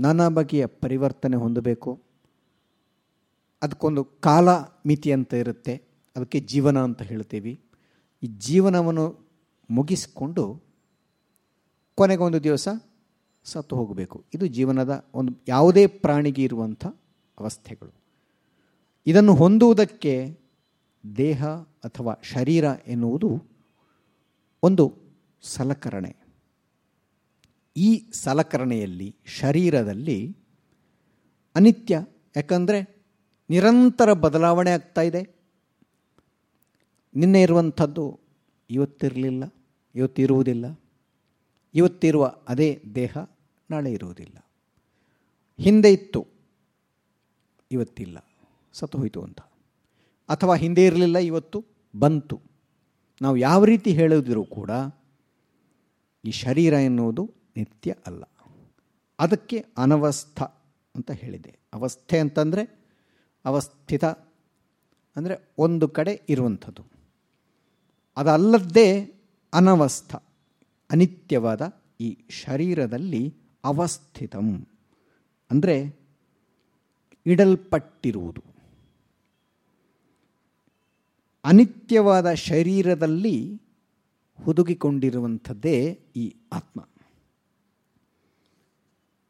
ನಾನಾ ಬಗೆಯ ಪರಿವರ್ತನೆ ಹೊಂದಬೇಕು. ಅದಕ್ಕೊಂದು ಕಾಲ ಮಿತಿ ಅಂತ ಇರುತ್ತೆ. ಅದಕ್ಕೆ ಜೀವನ ಅಂತ ಹೇಳ್ತೀವಿ. ಈ ಜೀವನವನ್ನು ಮುಗಿಸಿಕೊಂಡು ಕೊನೆಗೊಂದು ದಿವಸ ಸತ್ತು ಹೋಗಬೇಕು. ಇದು ಜೀವನದ ಒಂದು ಯಾವುದೇ ಪ್ರಾಣಿಗೆ ಇರುವಂಥ ಅವಸ್ಥೆಗಳು. ಇದನ್ನು ಹೊಂದುವುದಕ್ಕೆ ದೇಹ ಅಥವಾ ಶರೀರ ಎನ್ನುವುದು ಒಂದು ಸಲಕರಣೆ. ಈ ಸಲಕರಣೆಯಲ್ಲಿ ಶರೀರದಲ್ಲಿ ಅನಿತ್ಯ, ಯಾಕಂದರೆ ನಿರಂತರ ಬದಲಾವಣೆ ಆಗ್ತಾ ಇದೆ. ನಿನ್ನೆ ಇರುವಂಥದ್ದು ಇವತ್ತಿರಲಿಲ್ಲ, ಇವತ್ತಿರುವುದಿಲ್ಲ, ಇವತ್ತಿರುವ ಅದೇ ದೇಹ ನಾಳೆ ಇರುವುದಿಲ್ಲ. ಹಿಂದೆ ಇತ್ತು, ಇವತ್ತಿಲ್ಲ ಸತ್ತು ಹೋಯಿತು ಅಂತ. ಅಥವಾ ಹಿಂದೆ ಇರಲಿಲ್ಲ, ಇವತ್ತು ಬಂತು. ನಾವು ಯಾವ ರೀತಿ ಹೇಳಿದರೂ ಕೂಡ ಈ ಶರೀರ ಎನ್ನುವುದು ನಿತ್ಯ ಅಲ್ಲ. ಅದಕ್ಕೆ ಅನವಸ್ಥ ಅಂತ ಹೇಳಿದೆ. ಅವಸ್ಥೆ ಅಂತಂದರೆ ಅವಸ್ಥಿತ, ಅಂದರೆ ಒಂದು ಕಡೆ ಇರುವಂಥದ್ದು. ಅದಲ್ಲದ್ದೇ ಅನವಸ್ಥ, ಅನಿತ್ಯವಾದ ಈ ಶರೀರದಲ್ಲಿ ಅವಸ್ಥಿತಂ. ಅಂದರೆ ಇಡಲ್ಪಟ್ಟಿರುವುದು. ಅನಿತ್ಯವಾದ ಶರೀರದಲ್ಲಿ ಹುದುಗಿಕೊಂಡಿರುವಂಥದ್ದೇ ಈ ಆತ್ಮ.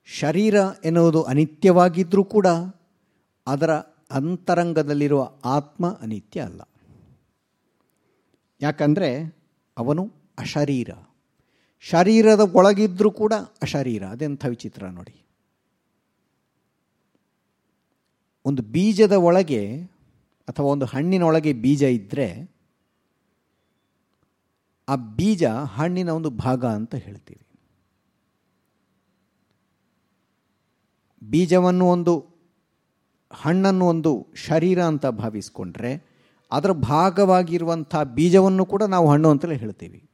ಶರೀರ ಎನ್ನುವುದು ಅನಿತ್ಯವಾಗಿದ್ದರೂ ಕೂಡ ಅದರ ಅಂತರಂಗದಲ್ಲಿರುವ ಆತ್ಮ ಅನಿತ್ಯ ಅಲ್ಲ. ಯಾಕಂದರೆ ಅವನು ಅಶರೀರ. ಶರೀರದ ಒಳಗಿದ್ರೂ ಕೂಡ ಅಶರೀರ. ಅದೆಂಥ ವಿಚಿತ್ರ ನೋಡಿ. ಒಂದು ಬೀಜದ ಒಳಗೆ ಅಥವಾ ಒಂದು ಹಣ್ಣಿನೊಳಗೆ ಬೀಜ ಇದ್ದರೆ ಆ ಬೀಜ ಹಣ್ಣಿನ ಒಂದು ಭಾಗ ಅಂತ ಹೇಳ್ತೀವಿ. ಬೀಜವನ್ನು ಒಂದು ಹಣ್ಣನ್ನು ಒಂದು ಶರೀರ ಅಂತ ಭಾವಿಸ್ಕೊಂಡ್ರೆ ಅದರ ಭಾಗವಾಗಿರುವಂಥ ಬೀಜವನ್ನು ಕೂಡ ನಾವು ಹಣ್ಣು ಅಂತಲೇ ಹೇಳ್ತೀವಿ.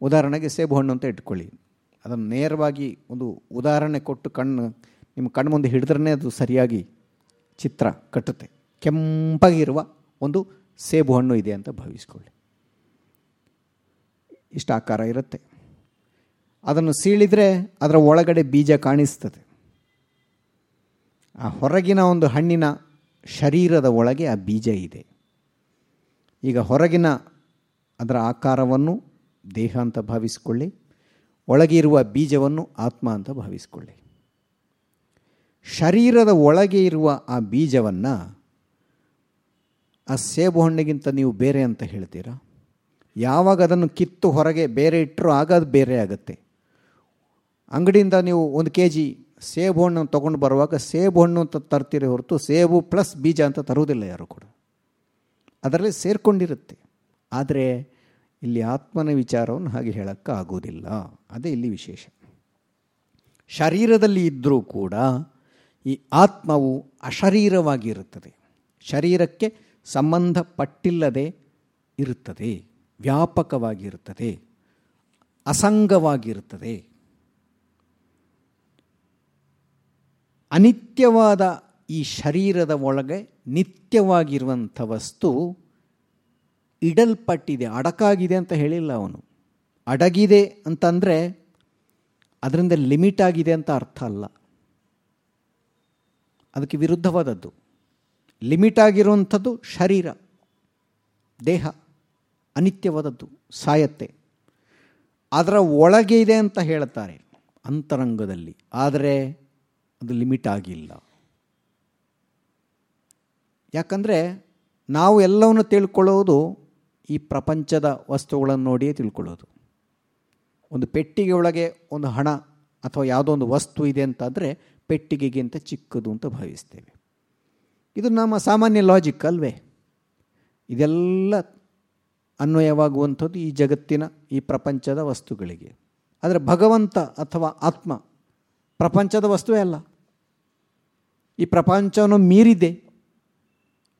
ಉದಾಹರಣೆಗೆ ಸೇಬು ಹಣ್ಣು ಅಂತ ಇಟ್ಕೊಳ್ಳಿ. ಅದನ್ನು ನೇರವಾಗಿ ಒಂದು ಉದಾಹರಣೆ ಕೊಟ್ಟು ಕಣ್ಣು, ನಿಮ್ಮ ಕಣ್ಣು ಮುಂದೆ ಹಿಡಿದ್ರೇ ಅದು ಸರಿಯಾಗಿ ಚಿತ್ರ ಕಟ್ಟುತ್ತೆ. ಕೆಂಪಾಗಿರುವ ಒಂದು ಸೇಬು ಹಣ್ಣು ಇದೆ ಅಂತ ಭಾವಿಸ್ಕೊಳ್ಳಿ. ಇಷ್ಟು ಆಕಾರ ಇರುತ್ತೆ. ಅದನ್ನು ಸೀಳಿದರೆ ಅದರ ಒಳಗಡೆ ಬೀಜ ಕಾಣಿಸ್ತದೆ. ಆ ಹೊರಗಿನ ಒಂದು ಹಣ್ಣಿನ ಶರೀರದ ಒಳಗೆ ಆ ಬೀಜ ಇದೆ. ಈಗ ಹೊರಗಿನ ಅದರ ಆಕಾರವನ್ನು ದೇಹ ಅಂತ ಭಾವಿಸಿಕೊಳ್ಳಿ ಒಳಗಿರುವ ಬೀಜವನ್ನು ಆತ್ಮ ಅಂತ ಭಾವಿಸಿಕೊಳ್ಳಿ. ಶರೀರದ ಒಳಗೆ ಇರುವ ಆ ಬೀಜವನ್ನು ಆ ಸೇಬು ಹಣ್ಣಿಗಿಂತ ನೀವು ಬೇರೆ ಅಂತ ಹೇಳ್ತೀರಾ? ಯಾವಾಗ ಅದನ್ನು ಕಿತ್ತು ಹೊರಗೆ ಬೇರೆ ಇಟ್ಟರೂ ಆಗ ಅದು ಬೇರೆ ಆಗುತ್ತೆ. ಅಂಗಡಿಯಿಂದ ನೀವು ಒಂದು ಕೆ ಜಿ ಸೇಬು ಹಣ್ಣು ತೊಗೊಂಡು ಬರುವಾಗ ಸೇಬು ಹಣ್ಣು ಅಂತ ತರ್ತೀರಿ ಹೊರತು ಸೇಬು ಪ್ಲಸ್ ಬೀಜ ಅಂತ ತರುವುದಿಲ್ಲ ಯಾರು ಕೂಡ. ಅದರಲ್ಲಿ ಸೇರಿಕೊಂಡಿರುತ್ತೆ. ಆದರೆ ಇಲ್ಲಿ ಆತ್ಮನ ವಿಚಾರವನ್ನು ಹಾಗೆ ಹೇಳೋಕ್ಕಾಗೋದಿಲ್ಲ ಅದೇ ಇಲ್ಲಿ ವಿಶೇಷ. ಶರೀರದಲ್ಲಿ ಇದ್ದರೂ ಕೂಡ ಈ ಆತ್ಮವು ಅಶರೀರವಾಗಿರುತ್ತದೆ. ಶರೀರಕ್ಕೆ ಸಂಬಂಧಪಟ್ಟಿಲ್ಲದೆ ಇರುತ್ತದೆ. ವ್ಯಾಪಕವಾಗಿರುತ್ತದೆ. ಅಸಂಗವಾಗಿರುತ್ತದೆ. ಅನಿತ್ಯವಾದ ಈ ಶರೀರದ ಒಳಗೆ ನಿತ್ಯವಾಗಿರುವಂಥ ವಸ್ತು ಇಡಲ್ಪಟ್ಟಿದೆ, ಅಡಕಾಗಿದೆ ಅಂತ ಹೇಳಿಲ್ಲ ಅವನು. ಅಡಗಿದೆ ಅಂತಂದರೆ ಅದರಿಂದ ಲಿಮಿಟ್ ಆಗಿದೆ ಅಂತ ಅರ್ಥ ಅಲ್ಲ. ಅದಕ್ಕೆ ವಿರುದ್ಧವಾದದ್ದು. ಲಿಮಿಟ್ ಆಗಿರುವಂಥದ್ದು ಶರೀರ, ದೇಹ, ಅನಿತ್ಯವಾದದ್ದು, ಸಾಯತ್ತೆ. ಅದರ ಒಳಗೆ ಇದೆ ಅಂತ ಹೇಳ್ತಾರೆ ಅಂತರಂಗದಲ್ಲಿ. ಆದರೆ ಅದು ಲಿಮಿಟ್ ಆಗಿಲ್ಲ. ಯಾಕಂದರೆ ನಾವು ಎಲ್ಲವನ್ನು ತಿಳ್ಕೊಳ್ಳೋದು ಈ ಪ್ರಪಂಚದ ವಸ್ತುಗಳನ್ನು ನೋಡಿಯೇ ತಿಳ್ಕೊಳ್ಳೋದು. ಒಂದು ಪೆಟ್ಟಿಗೆ ಒಳಗೆ ಒಂದು ಹಣ ಅಥವಾ ಯಾವುದೋ ಒಂದು ವಸ್ತು ಇದೆ ಅಂತಂದರೆ ಪೆಟ್ಟಿಗೆಗಿಂತ ಚಿಕ್ಕದು ಅಂತ ಭಾವಿಸ್ತೇವೆ. ಇದು ನಮ್ಮ ಸಾಮಾನ್ಯ ಲಾಜಿಕ್ ಅಲ್ವೇ? ಇದೆಲ್ಲ ಅನ್ವಯವಾಗುವಂಥದ್ದು ಈ ಜಗತ್ತಿನ, ಈ ಪ್ರಪಂಚದ ವಸ್ತುಗಳಿಗೆ. ಆದರೆ ಭಗವಂತ ಅಥವಾ ಆತ್ಮ ಪ್ರಪಂಚದ ವಸ್ತುವೇ ಅಲ್ಲ. ಈ ಪ್ರಪಂಚವನ್ನು ಮೀರಿದೆ.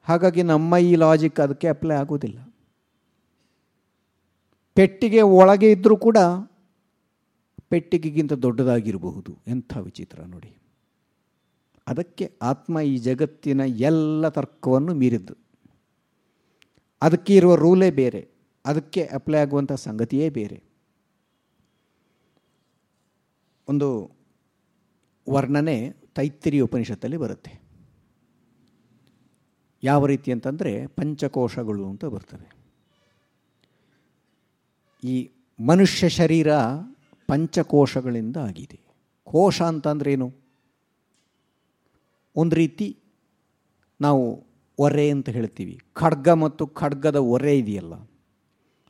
ಹಾಗಾಗಿ ನಮ್ಮ ಈ ಲಾಜಿಕ್ ಅದಕ್ಕೆ ಅಪ್ಲೈ ಆಗೋದಿಲ್ಲ ಪೆಟ್ಟಿಗೆ ಒಳಗೆ ಇದ್ದರೂ ಕೂಡ ಪೆಟ್ಟಿಗೆಗಿಂತ ದೊಡ್ಡದಾಗಿರಬಹುದು ಎಂಥ ವಿಚಿತ್ರ ನೋಡಿ. ಅದಕ್ಕೆ ಆತ್ಮ ಈ ಜಗತ್ತಿನ ಎಲ್ಲ ತರ್ಕವನ್ನು ಮೀರಿದ್ದು. ಅದಕ್ಕೆ ಇರುವ ರೂಲೇ ಬೇರೆ. ಅದಕ್ಕೆ ಅಪ್ಲೈ ಆಗುವಂಥ ಸಂಗತಿಯೇ ಬೇರೆ. ಒಂದು ವರ್ಣನೆ ತೈತ್ತಿರಿ ಉಪನಿಷತ್ತಲ್ಲಿ ಬರುತ್ತೆ. ಯಾವ ರೀತಿ ಅಂತಂದರೆ ಪಂಚಕೋಶಗಳು ಅಂತ ಬರ್ತವೆ ಈ ಮನುಷ್ಯ ಶರೀರ ಪಂಚಕೋಶಗಳಿಂದ ಆಗಿದೆ. ಕೋಶ ಅಂತಂದ್ರೆ ಏನು ಒಂದು ರೀತಿ ನಾವು ಒರೆ ಅಂತ ಹೇಳ್ತೀವಿ. ಖಡ್ಗ ಮತ್ತು ಖಡ್ಗದ ಒರೆ ಇದೆಯಲ್ಲ,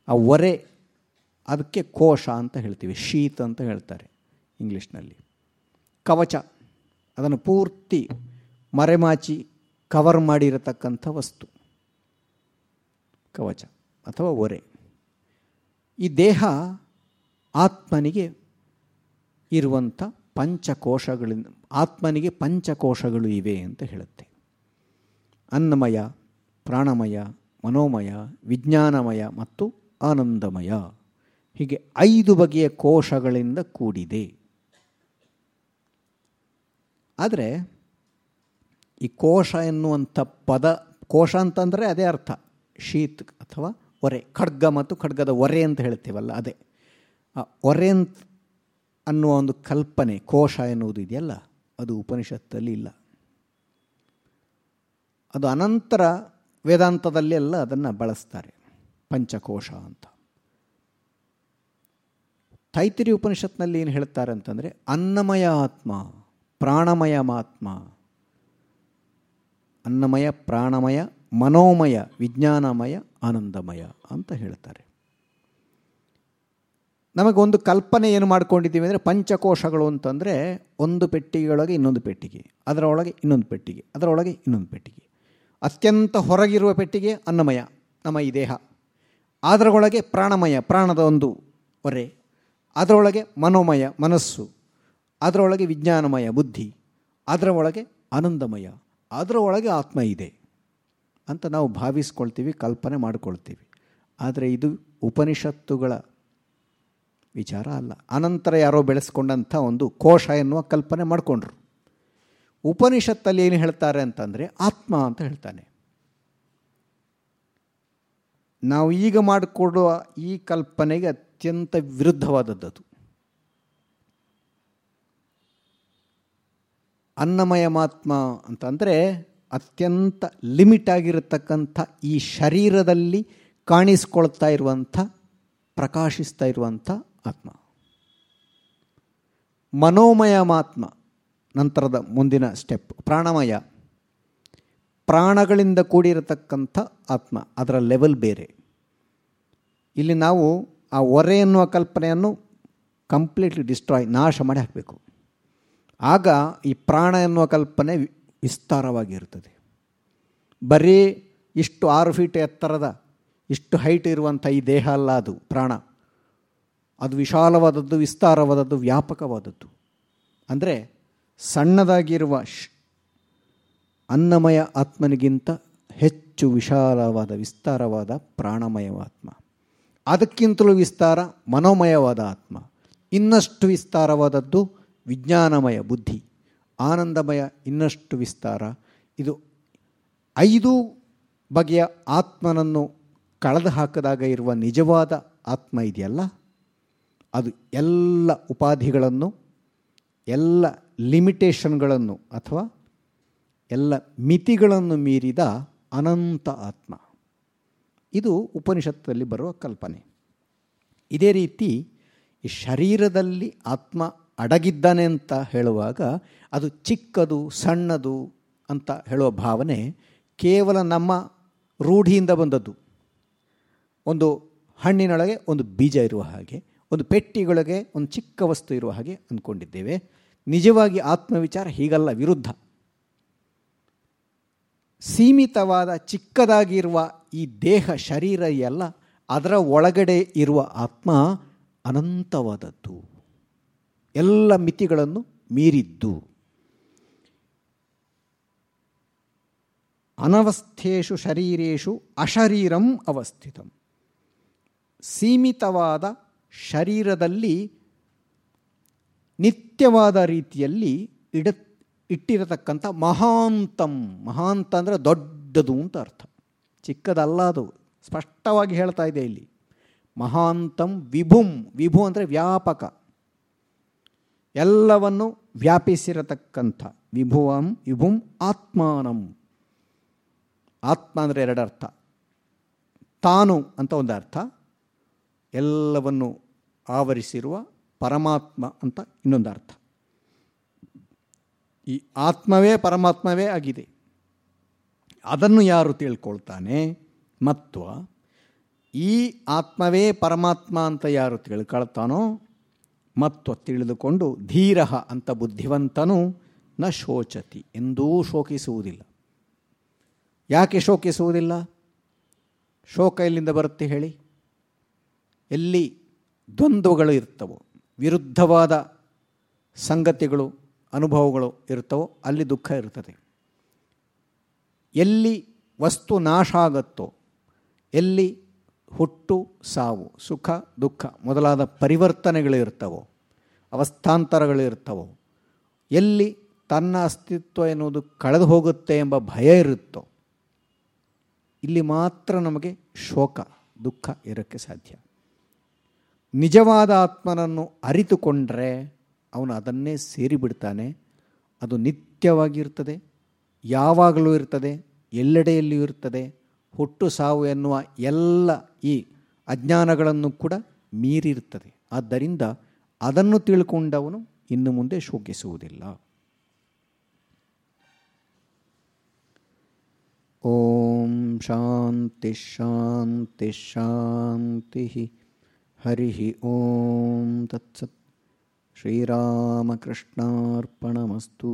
ಆ ಒರೆ ಅದಕ್ಕೆ ಕೋಶ ಅಂತ ಹೇಳ್ತೀವಿ. ಶೀತ್ ಅಂತ ಹೇಳ್ತಾರೆ ಇಂಗ್ಲೀಷ್ನಲ್ಲಿ. ಕವಚ. ಅದನ್ನು ಪೂರ್ತಿ ಮರೆಮಾಚಿ ಕವರ್ ಮಾಡಿರತಕ್ಕಂಥ ವಸ್ತು. ಕವಚ ಅಥವಾ ಒರೆ ಈ ದೇಹ ಆತ್ಮನಿಗೆ ಇರುವಂಥ ಪಂಚಕೋಶಗಳಿಂದ, ಆತ್ಮನಿಗೆ ಪಂಚಕೋಶಗಳು ಇವೆ ಅಂತ ಹೇಳುತ್ತೆ. ಅನ್ನಮಯ, ಪ್ರಾಣಮಯ, ಮನೋಮಯ, ವಿಜ್ಞಾನಮಯ ಮತ್ತು ಆನಂದಮಯ. ಹೀಗೆ ಐದು ಬಗೆಯ ಕೋಶಗಳಿಂದ ಕೂಡಿದೆ. ಆದರೆ ಈ ಕೋಶ ಎನ್ನುವಂಥ ಪದ, ಕೋಶ ಅಂತಂದರೆ ಅದೇ ಅರ್ಥ. ಶೀತ್ ಅಥವಾ ಒರೆ ಖಡ್ಗ ಮತ್ತು ಖಡ್ಗದ ಒರೆ ಅಂತ ಹೇಳ್ತೀವಲ್ಲ ಅದೇ. ಆ ಒರೆ ಅಂತ ಅನ್ನುವ ಒಂದು ಕಲ್ಪನೆ, ಕೋಶ ಎನ್ನುವುದು ಇದೆಯಲ್ಲ, ಅದು ಉಪನಿಷತ್ತಲ್ಲಿ ಇಲ್ಲ. ಅದು ಅನಂತರ ವೇದಾಂತದಲ್ಲಿ ಎಲ್ಲ ಅದನ್ನು ಬಳಸ್ತಾರೆ, ಪಂಚಕೋಶ ಅಂತ. ತೈತಿರಿ ಉಪನಿಷತ್ನಲ್ಲಿ ಏನು ಹೇಳ್ತಾರೆ ಅಂತಂದರೆ, ಅನ್ನಮಯ ಆತ್ಮ. ಪ್ರಾಣಮಯ ಮಾತ್ಮ. ಅನ್ನಮಯ, ಪ್ರಾಣಮಯ, ಮನೋಮಯ, ವಿಜ್ಞಾನಮಯ, ಆನಂದಮಯ ಅಂತ ಹೇಳ್ತಾರೆ. ನಮಗೊಂದು ಕಲ್ಪನೆ ಏನು ಮಾಡ್ಕೊಂಡಿದ್ದೀವಿ ಅಂದರೆ ಪಂಚಕೋಶಗಳು ಅಂತಂದರೆ ಒಂದು ಪೆಟ್ಟಿಗೆಯೊಳಗೆ ಇನ್ನೊಂದು ಪೆಟ್ಟಿಗೆ, ಅದರೊಳಗೆ ಇನ್ನೊಂದು ಪೆಟ್ಟಿಗೆ, ಅದರೊಳಗೆ ಇನ್ನೊಂದು ಪೆಟ್ಟಿಗೆ. ಅತ್ಯಂತ ಹೊರಗಿರುವ ಪೆಟ್ಟಿಗೆ ಅನ್ನಮಯ, ನಮ್ಮ ಈ ದೇಹ. ಅದರೊಳಗೆ ಪ್ರಾಣಮಯ, ಪ್ರಾಣದ ಒಂದು ಹೊರೆ. ಅದರೊಳಗೆ ಮನೋಮಯ, ಮನಸ್ಸು. ಅದರೊಳಗೆ ವಿಜ್ಞಾನಮಯ ಬುದ್ಧಿ ಅದರ ಒಳಗೆ ಆನಂದಮಯ ಅದರ ಒಳಗೆ ಆತ್ಮ ಇದೆ ಅಂತ ನಾವು ಭಾವಿಸ್ಕೊಳ್ತೀವಿ, ಕಲ್ಪನೆ ಮಾಡಿಕೊಳ್ತೀವಿ. ಆದರೆ ಇದು ಉಪನಿಷತ್ತುಗಳ ವಿಚಾರ ಅಲ್ಲ. ಅನಂತರ ಯಾರೋ ಬೆಳೆಸ್ಕೊಂಡಂಥ ಒಂದು ಕೋಶ ಎನ್ನುವ ಕಲ್ಪನೆ ಮಾಡಿಕೊಂಡ್ರು. ಉಪನಿಷತ್ತಲ್ಲಿ ಏನು ಹೇಳ್ತಾರೆ ಅಂತಂದರೆ ಆತ್ಮ ಅಂತ ಹೇಳ್ತಾನೆ. ನಾವು ಈಗ ಮಾಡಿಕೊಡುವ ಈ ಕಲ್ಪನೆಗೆ ಅತ್ಯಂತ ವಿರುದ್ಧವಾದದ್ದು ಅನ್ನಮಯ ಮಾತ್ಮ ಅಂತಂದರೆ ಅತ್ಯಂತ ಲಿಮಿಟ್ ಆಗಿರತಕ್ಕಂಥ ಈ ಶರೀರದಲ್ಲಿ ಕಾಣಿಸ್ಕೊಳ್ತಾ ಇರುವಂಥ, ಪ್ರಕಾಶಿಸ್ತಾ ಇರುವಂಥ ಆತ್ಮ. ಮನೋಮಯ ಮಾತ್ಮ, ನಂತರದ ಮುಂದಿನ ಸ್ಟೆಪ್ ಪ್ರಾಣಮಯ. ಪ್ರಾಣಗಳಿಂದ ಕೂಡಿರತಕ್ಕಂಥ ಆತ್ಮ, ಅದರ ಲೆವೆಲ್ ಬೇರೆ. ಇಲ್ಲಿ ನಾವು ಆ ಒರೆ ಎನ್ನುವ ಕಲ್ಪನೆಯನ್ನು ಕಂಪ್ಲೀಟ್ಲಿ ಡಿಸ್ಟ್ರಾಯ್ ನಾಶ ಮಾಡಿ ಹಾಕಬೇಕು. ಆಗ ಈ ಪ್ರಾಣ ಎನ್ನುವ ಕಲ್ಪನೆ ವಿಸ್ತಾರವಾಗಿರ್ತದೆ. ಬರೀ ಇಷ್ಟು ಆರು ಫೀಟ್ ಎತ್ತರದ, ಇಷ್ಟು ಹೈಟ್ ಇರುವಂಥ ಈ ದೇಹ ಅಲ್ಲ ಅದು ಪ್ರಾಣ. ಅದು ವಿಶಾಲವಾದದ್ದು, ವಿಸ್ತಾರವಾದದ್ದು, ವ್ಯಾಪಕವಾದದ್ದು. ಅಂದರೆ ಸಣ್ಣದಾಗಿರುವ ಅನ್ನಮಯ ಆತ್ಮನಿಗಿಂತ ಹೆಚ್ಚು ವಿಶಾಲವಾದ, ವಿಸ್ತಾರವಾದ ಪ್ರಾಣಮಯ ಆತ್ಮ ಅದಕ್ಕಿಂತಲೂ ವಿಸ್ತಾರ ಮನೋಮಯವಾದ ಆತ್ಮ. ಇನ್ನಷ್ಟು ವಿಸ್ತಾರವಾದದ್ದು ವಿಜ್ಞಾನಮಯ ಬುದ್ಧಿ, ಆನಂದಮಯ ಇನ್ನಷ್ಟು ವಿಸ್ತಾರ. ಇದು ಐದು ಬಗೆಯ ಆತ್ಮನನ್ನು ಕಳೆದು ಹಾಕಿದಾಗ ಇರುವ ನಿಜವಾದ ಆತ್ಮ ಇದೆಯಲ್ಲ? ಅದು ಎಲ್ಲ ಉಪಾಧಿಗಳನ್ನು, ಎಲ್ಲ ಲಿಮಿಟೇಷನ್ಗಳನ್ನು ಅಥವಾ ಎಲ್ಲ ಮಿತಿಗಳನ್ನು ಮೀರಿದ ಅನಂತ ಆತ್ಮ. ಇದು ಉಪನಿಷತ್ತಲ್ಲಿ ಬರುವ ಕಲ್ಪನೆ. ಇದೇ ರೀತಿ ಈ ಶರೀರದಲ್ಲಿ ಆತ್ಮ ಅಡಗಿದ್ದಾನೆ ಅಂತ ಹೇಳುವಾಗ ಅದು ಚಿಕ್ಕದು, ಸಣ್ಣದು ಅಂತ ಹೇಳುವ ಭಾವನೆ ಕೇವಲ ನಮ್ಮ ರೂಢಿಯಿಂದ ಬಂದದ್ದು. ಒಂದು ಹಣ್ಣಿನೊಳಗೆ ಒಂದು ಬೀಜ ಇರುವ ಹಾಗೆ, ಒಂದು ಪೆಟ್ಟಿಗೊಳಗೆ ಒಂದು ಚಿಕ್ಕ ವಸ್ತು ಇರುವ ಹಾಗೆ ಅಂದ್ಕೊಂಡಿದ್ದೇವೆ. ನಿಜವಾಗಿ ಆತ್ಮವಿಚಾರ ಹೀಗಲ್ಲ, ವಿರುದ್ಧ. ಸೀಮಿತವಾದ, ಚಿಕ್ಕದಾಗಿರುವ ಈ ದೇಹ, ಶರೀರ ಎಲ್ಲ ಅದರ ಒಳಗಡೆ ಇರುವ ಆತ್ಮ ಅನಂತವಾದದ್ದು. ಎಲ್ಲ ಮಿತಿಗಳನ್ನು ಮೀರಿದ್ದು. ಅನವಸ್ಥೇಷು ಶರೀರೇಶು ಅಶರೀರಂ ಅವಸ್ಥಿತಂ. ಸೀಮಿತವಾದ ಶರೀರದಲ್ಲಿ ನಿತ್ಯವಾದ ರೀತಿಯಲ್ಲಿ ಇಡ, ಇಟ್ಟಿರತಕ್ಕಂಥ ಮಹಾಂತಂ. ಮಹಾಂತ ಅಂದರೆ ದೊಡ್ಡದು ಅಂತ ಅರ್ಥ. ಚಿಕ್ಕದಲ್ಲ ಅದು. ಸ್ಪಷ್ಟವಾಗಿ ಹೇಳ್ತಾ ಇದೆ ಇಲ್ಲಿ. ಮಹಾಂತಂ ವಿಭುಂ. ವಿಭು ಅಂದರೆ ವ್ಯಾಪಕ. ಎಲ್ಲವನ್ನು ವ್ಯಾಪಿಸಿರತಕ್ಕಂಥ ವಿಭುವಂ, ವಿಭುಂ, ಆತ್ಮಾನಂ. ಆತ್ಮ ಅಂದರೆ ಎರಡರ್ಥ. ತಾನು ಅಂತ ಒಂದು ಅರ್ಥ ಎಲ್ಲವನ್ನು ಆವರಿಸಿರುವ ಪರಮಾತ್ಮ ಅಂತ ಇನ್ನೊಂದು ಅರ್ಥ ಈ ಆತ್ಮವೇ ಪರಮಾತ್ಮವೇ ಆಗಿದೆ. ಅದನ್ನು ಯಾರು ತಿಳ್ಕೊಳ್ತಾನೆ? ಮತ್ತು ಈ ಆತ್ಮವೇ ಪರಮಾತ್ಮ ಅಂತ ಯಾರು ತಿಳ್ಕೊಳ್ತಾನೋ ಮತ್ತು ತಿಳಿದುಕೊಂಡು ಧೀರ ಅಂತ ಬುದ್ಧಿವಂತನು ನ ಶೋಚತಿ, ಎಂದೂ ಶೋಕಿಸುವುದಿಲ್ಲ. ಯಾಕೆ ಶೋಕಿಸುವುದಿಲ್ಲ? ಶೋಕ ಎಲ್ಲಿಂದ ಬರುತ್ತೆ ಹೇಳಿ? ಎಲ್ಲಿ ದ್ವಂದ್ವಗಳು ಇರ್ತವೋ, ವಿರುದ್ಧವಾದ ಸಂಗತಿಗಳು, ಅನುಭವಗಳು ಇರ್ತವೋ, ಅಲ್ಲಿ ದುಃಖ ಇರ್ತದೆ. ಎಲ್ಲಿ ವಸ್ತು ನಾಶ ಆಗತ್ತೋ, ಎಲ್ಲಿ ಹುಟ್ಟು, ಸಾವು, ಸುಖ, ದುಃಖ ಮೊದಲಾದ ಪರಿವರ್ತನೆಗಳು ಇರ್ತವೋ ಅವಸ್ಥಾಂತರಗಳು ಇರ್ತವೋ ಎಲ್ಲಿ ತನ್ನ ಅಸ್ತಿತ್ವ ಎನ್ನುವುದು ಕಳೆದು ಹೋಗುತ್ತೆ ಎಂಬ ಭಯ ಇರುತ್ತೋ, ಇಲ್ಲಿ ಮಾತ್ರ ನಮಗೆ ಶೋಕ, ದುಃಖ ಇರೋಕ್ಕೆ ಸಾಧ್ಯ. ನಿಜವಾದ ಆತ್ಮನನ್ನು ಅರಿತುಕೊಂಡರೆ ಅವನು ಅದನ್ನೇ ಸೇರಿಬಿಡ್ತಾನೆ. ಅದು ನಿತ್ಯವಾಗಿರ್ತದೆ, ಯಾವಾಗಲೂ ಇರ್ತದೆ, ಎಲ್ಲೆಡೆಯಲ್ಲಿಯೂ ಇರ್ತದೆ. ಹುಟ್ಟು ಸಾವು ಎನ್ನುವ ಎಲ್ಲ ಈ ಅಜ್ಞಾನಗಳನ್ನು ಕೂಡ ಮೀರಿರ್ತದೆ. ಆದ್ದರಿಂದ ಅದನ್ನು ತಿಳ್ಕೊಂಡವನು ಇನ್ನು ಮುಂದೆ ಶೋಕಿಸುವುದಿಲ್ಲ. ಓಂ ಶಾಂತಿ ಶಾಂತಿ ಶಾಂತಿ ಹರಿ ಓಂ ತತ್ಸತ್. ಶ್ರೀರಾಮಕೃಷ್ಣಾರ್ಪಣಮಸ್ತು.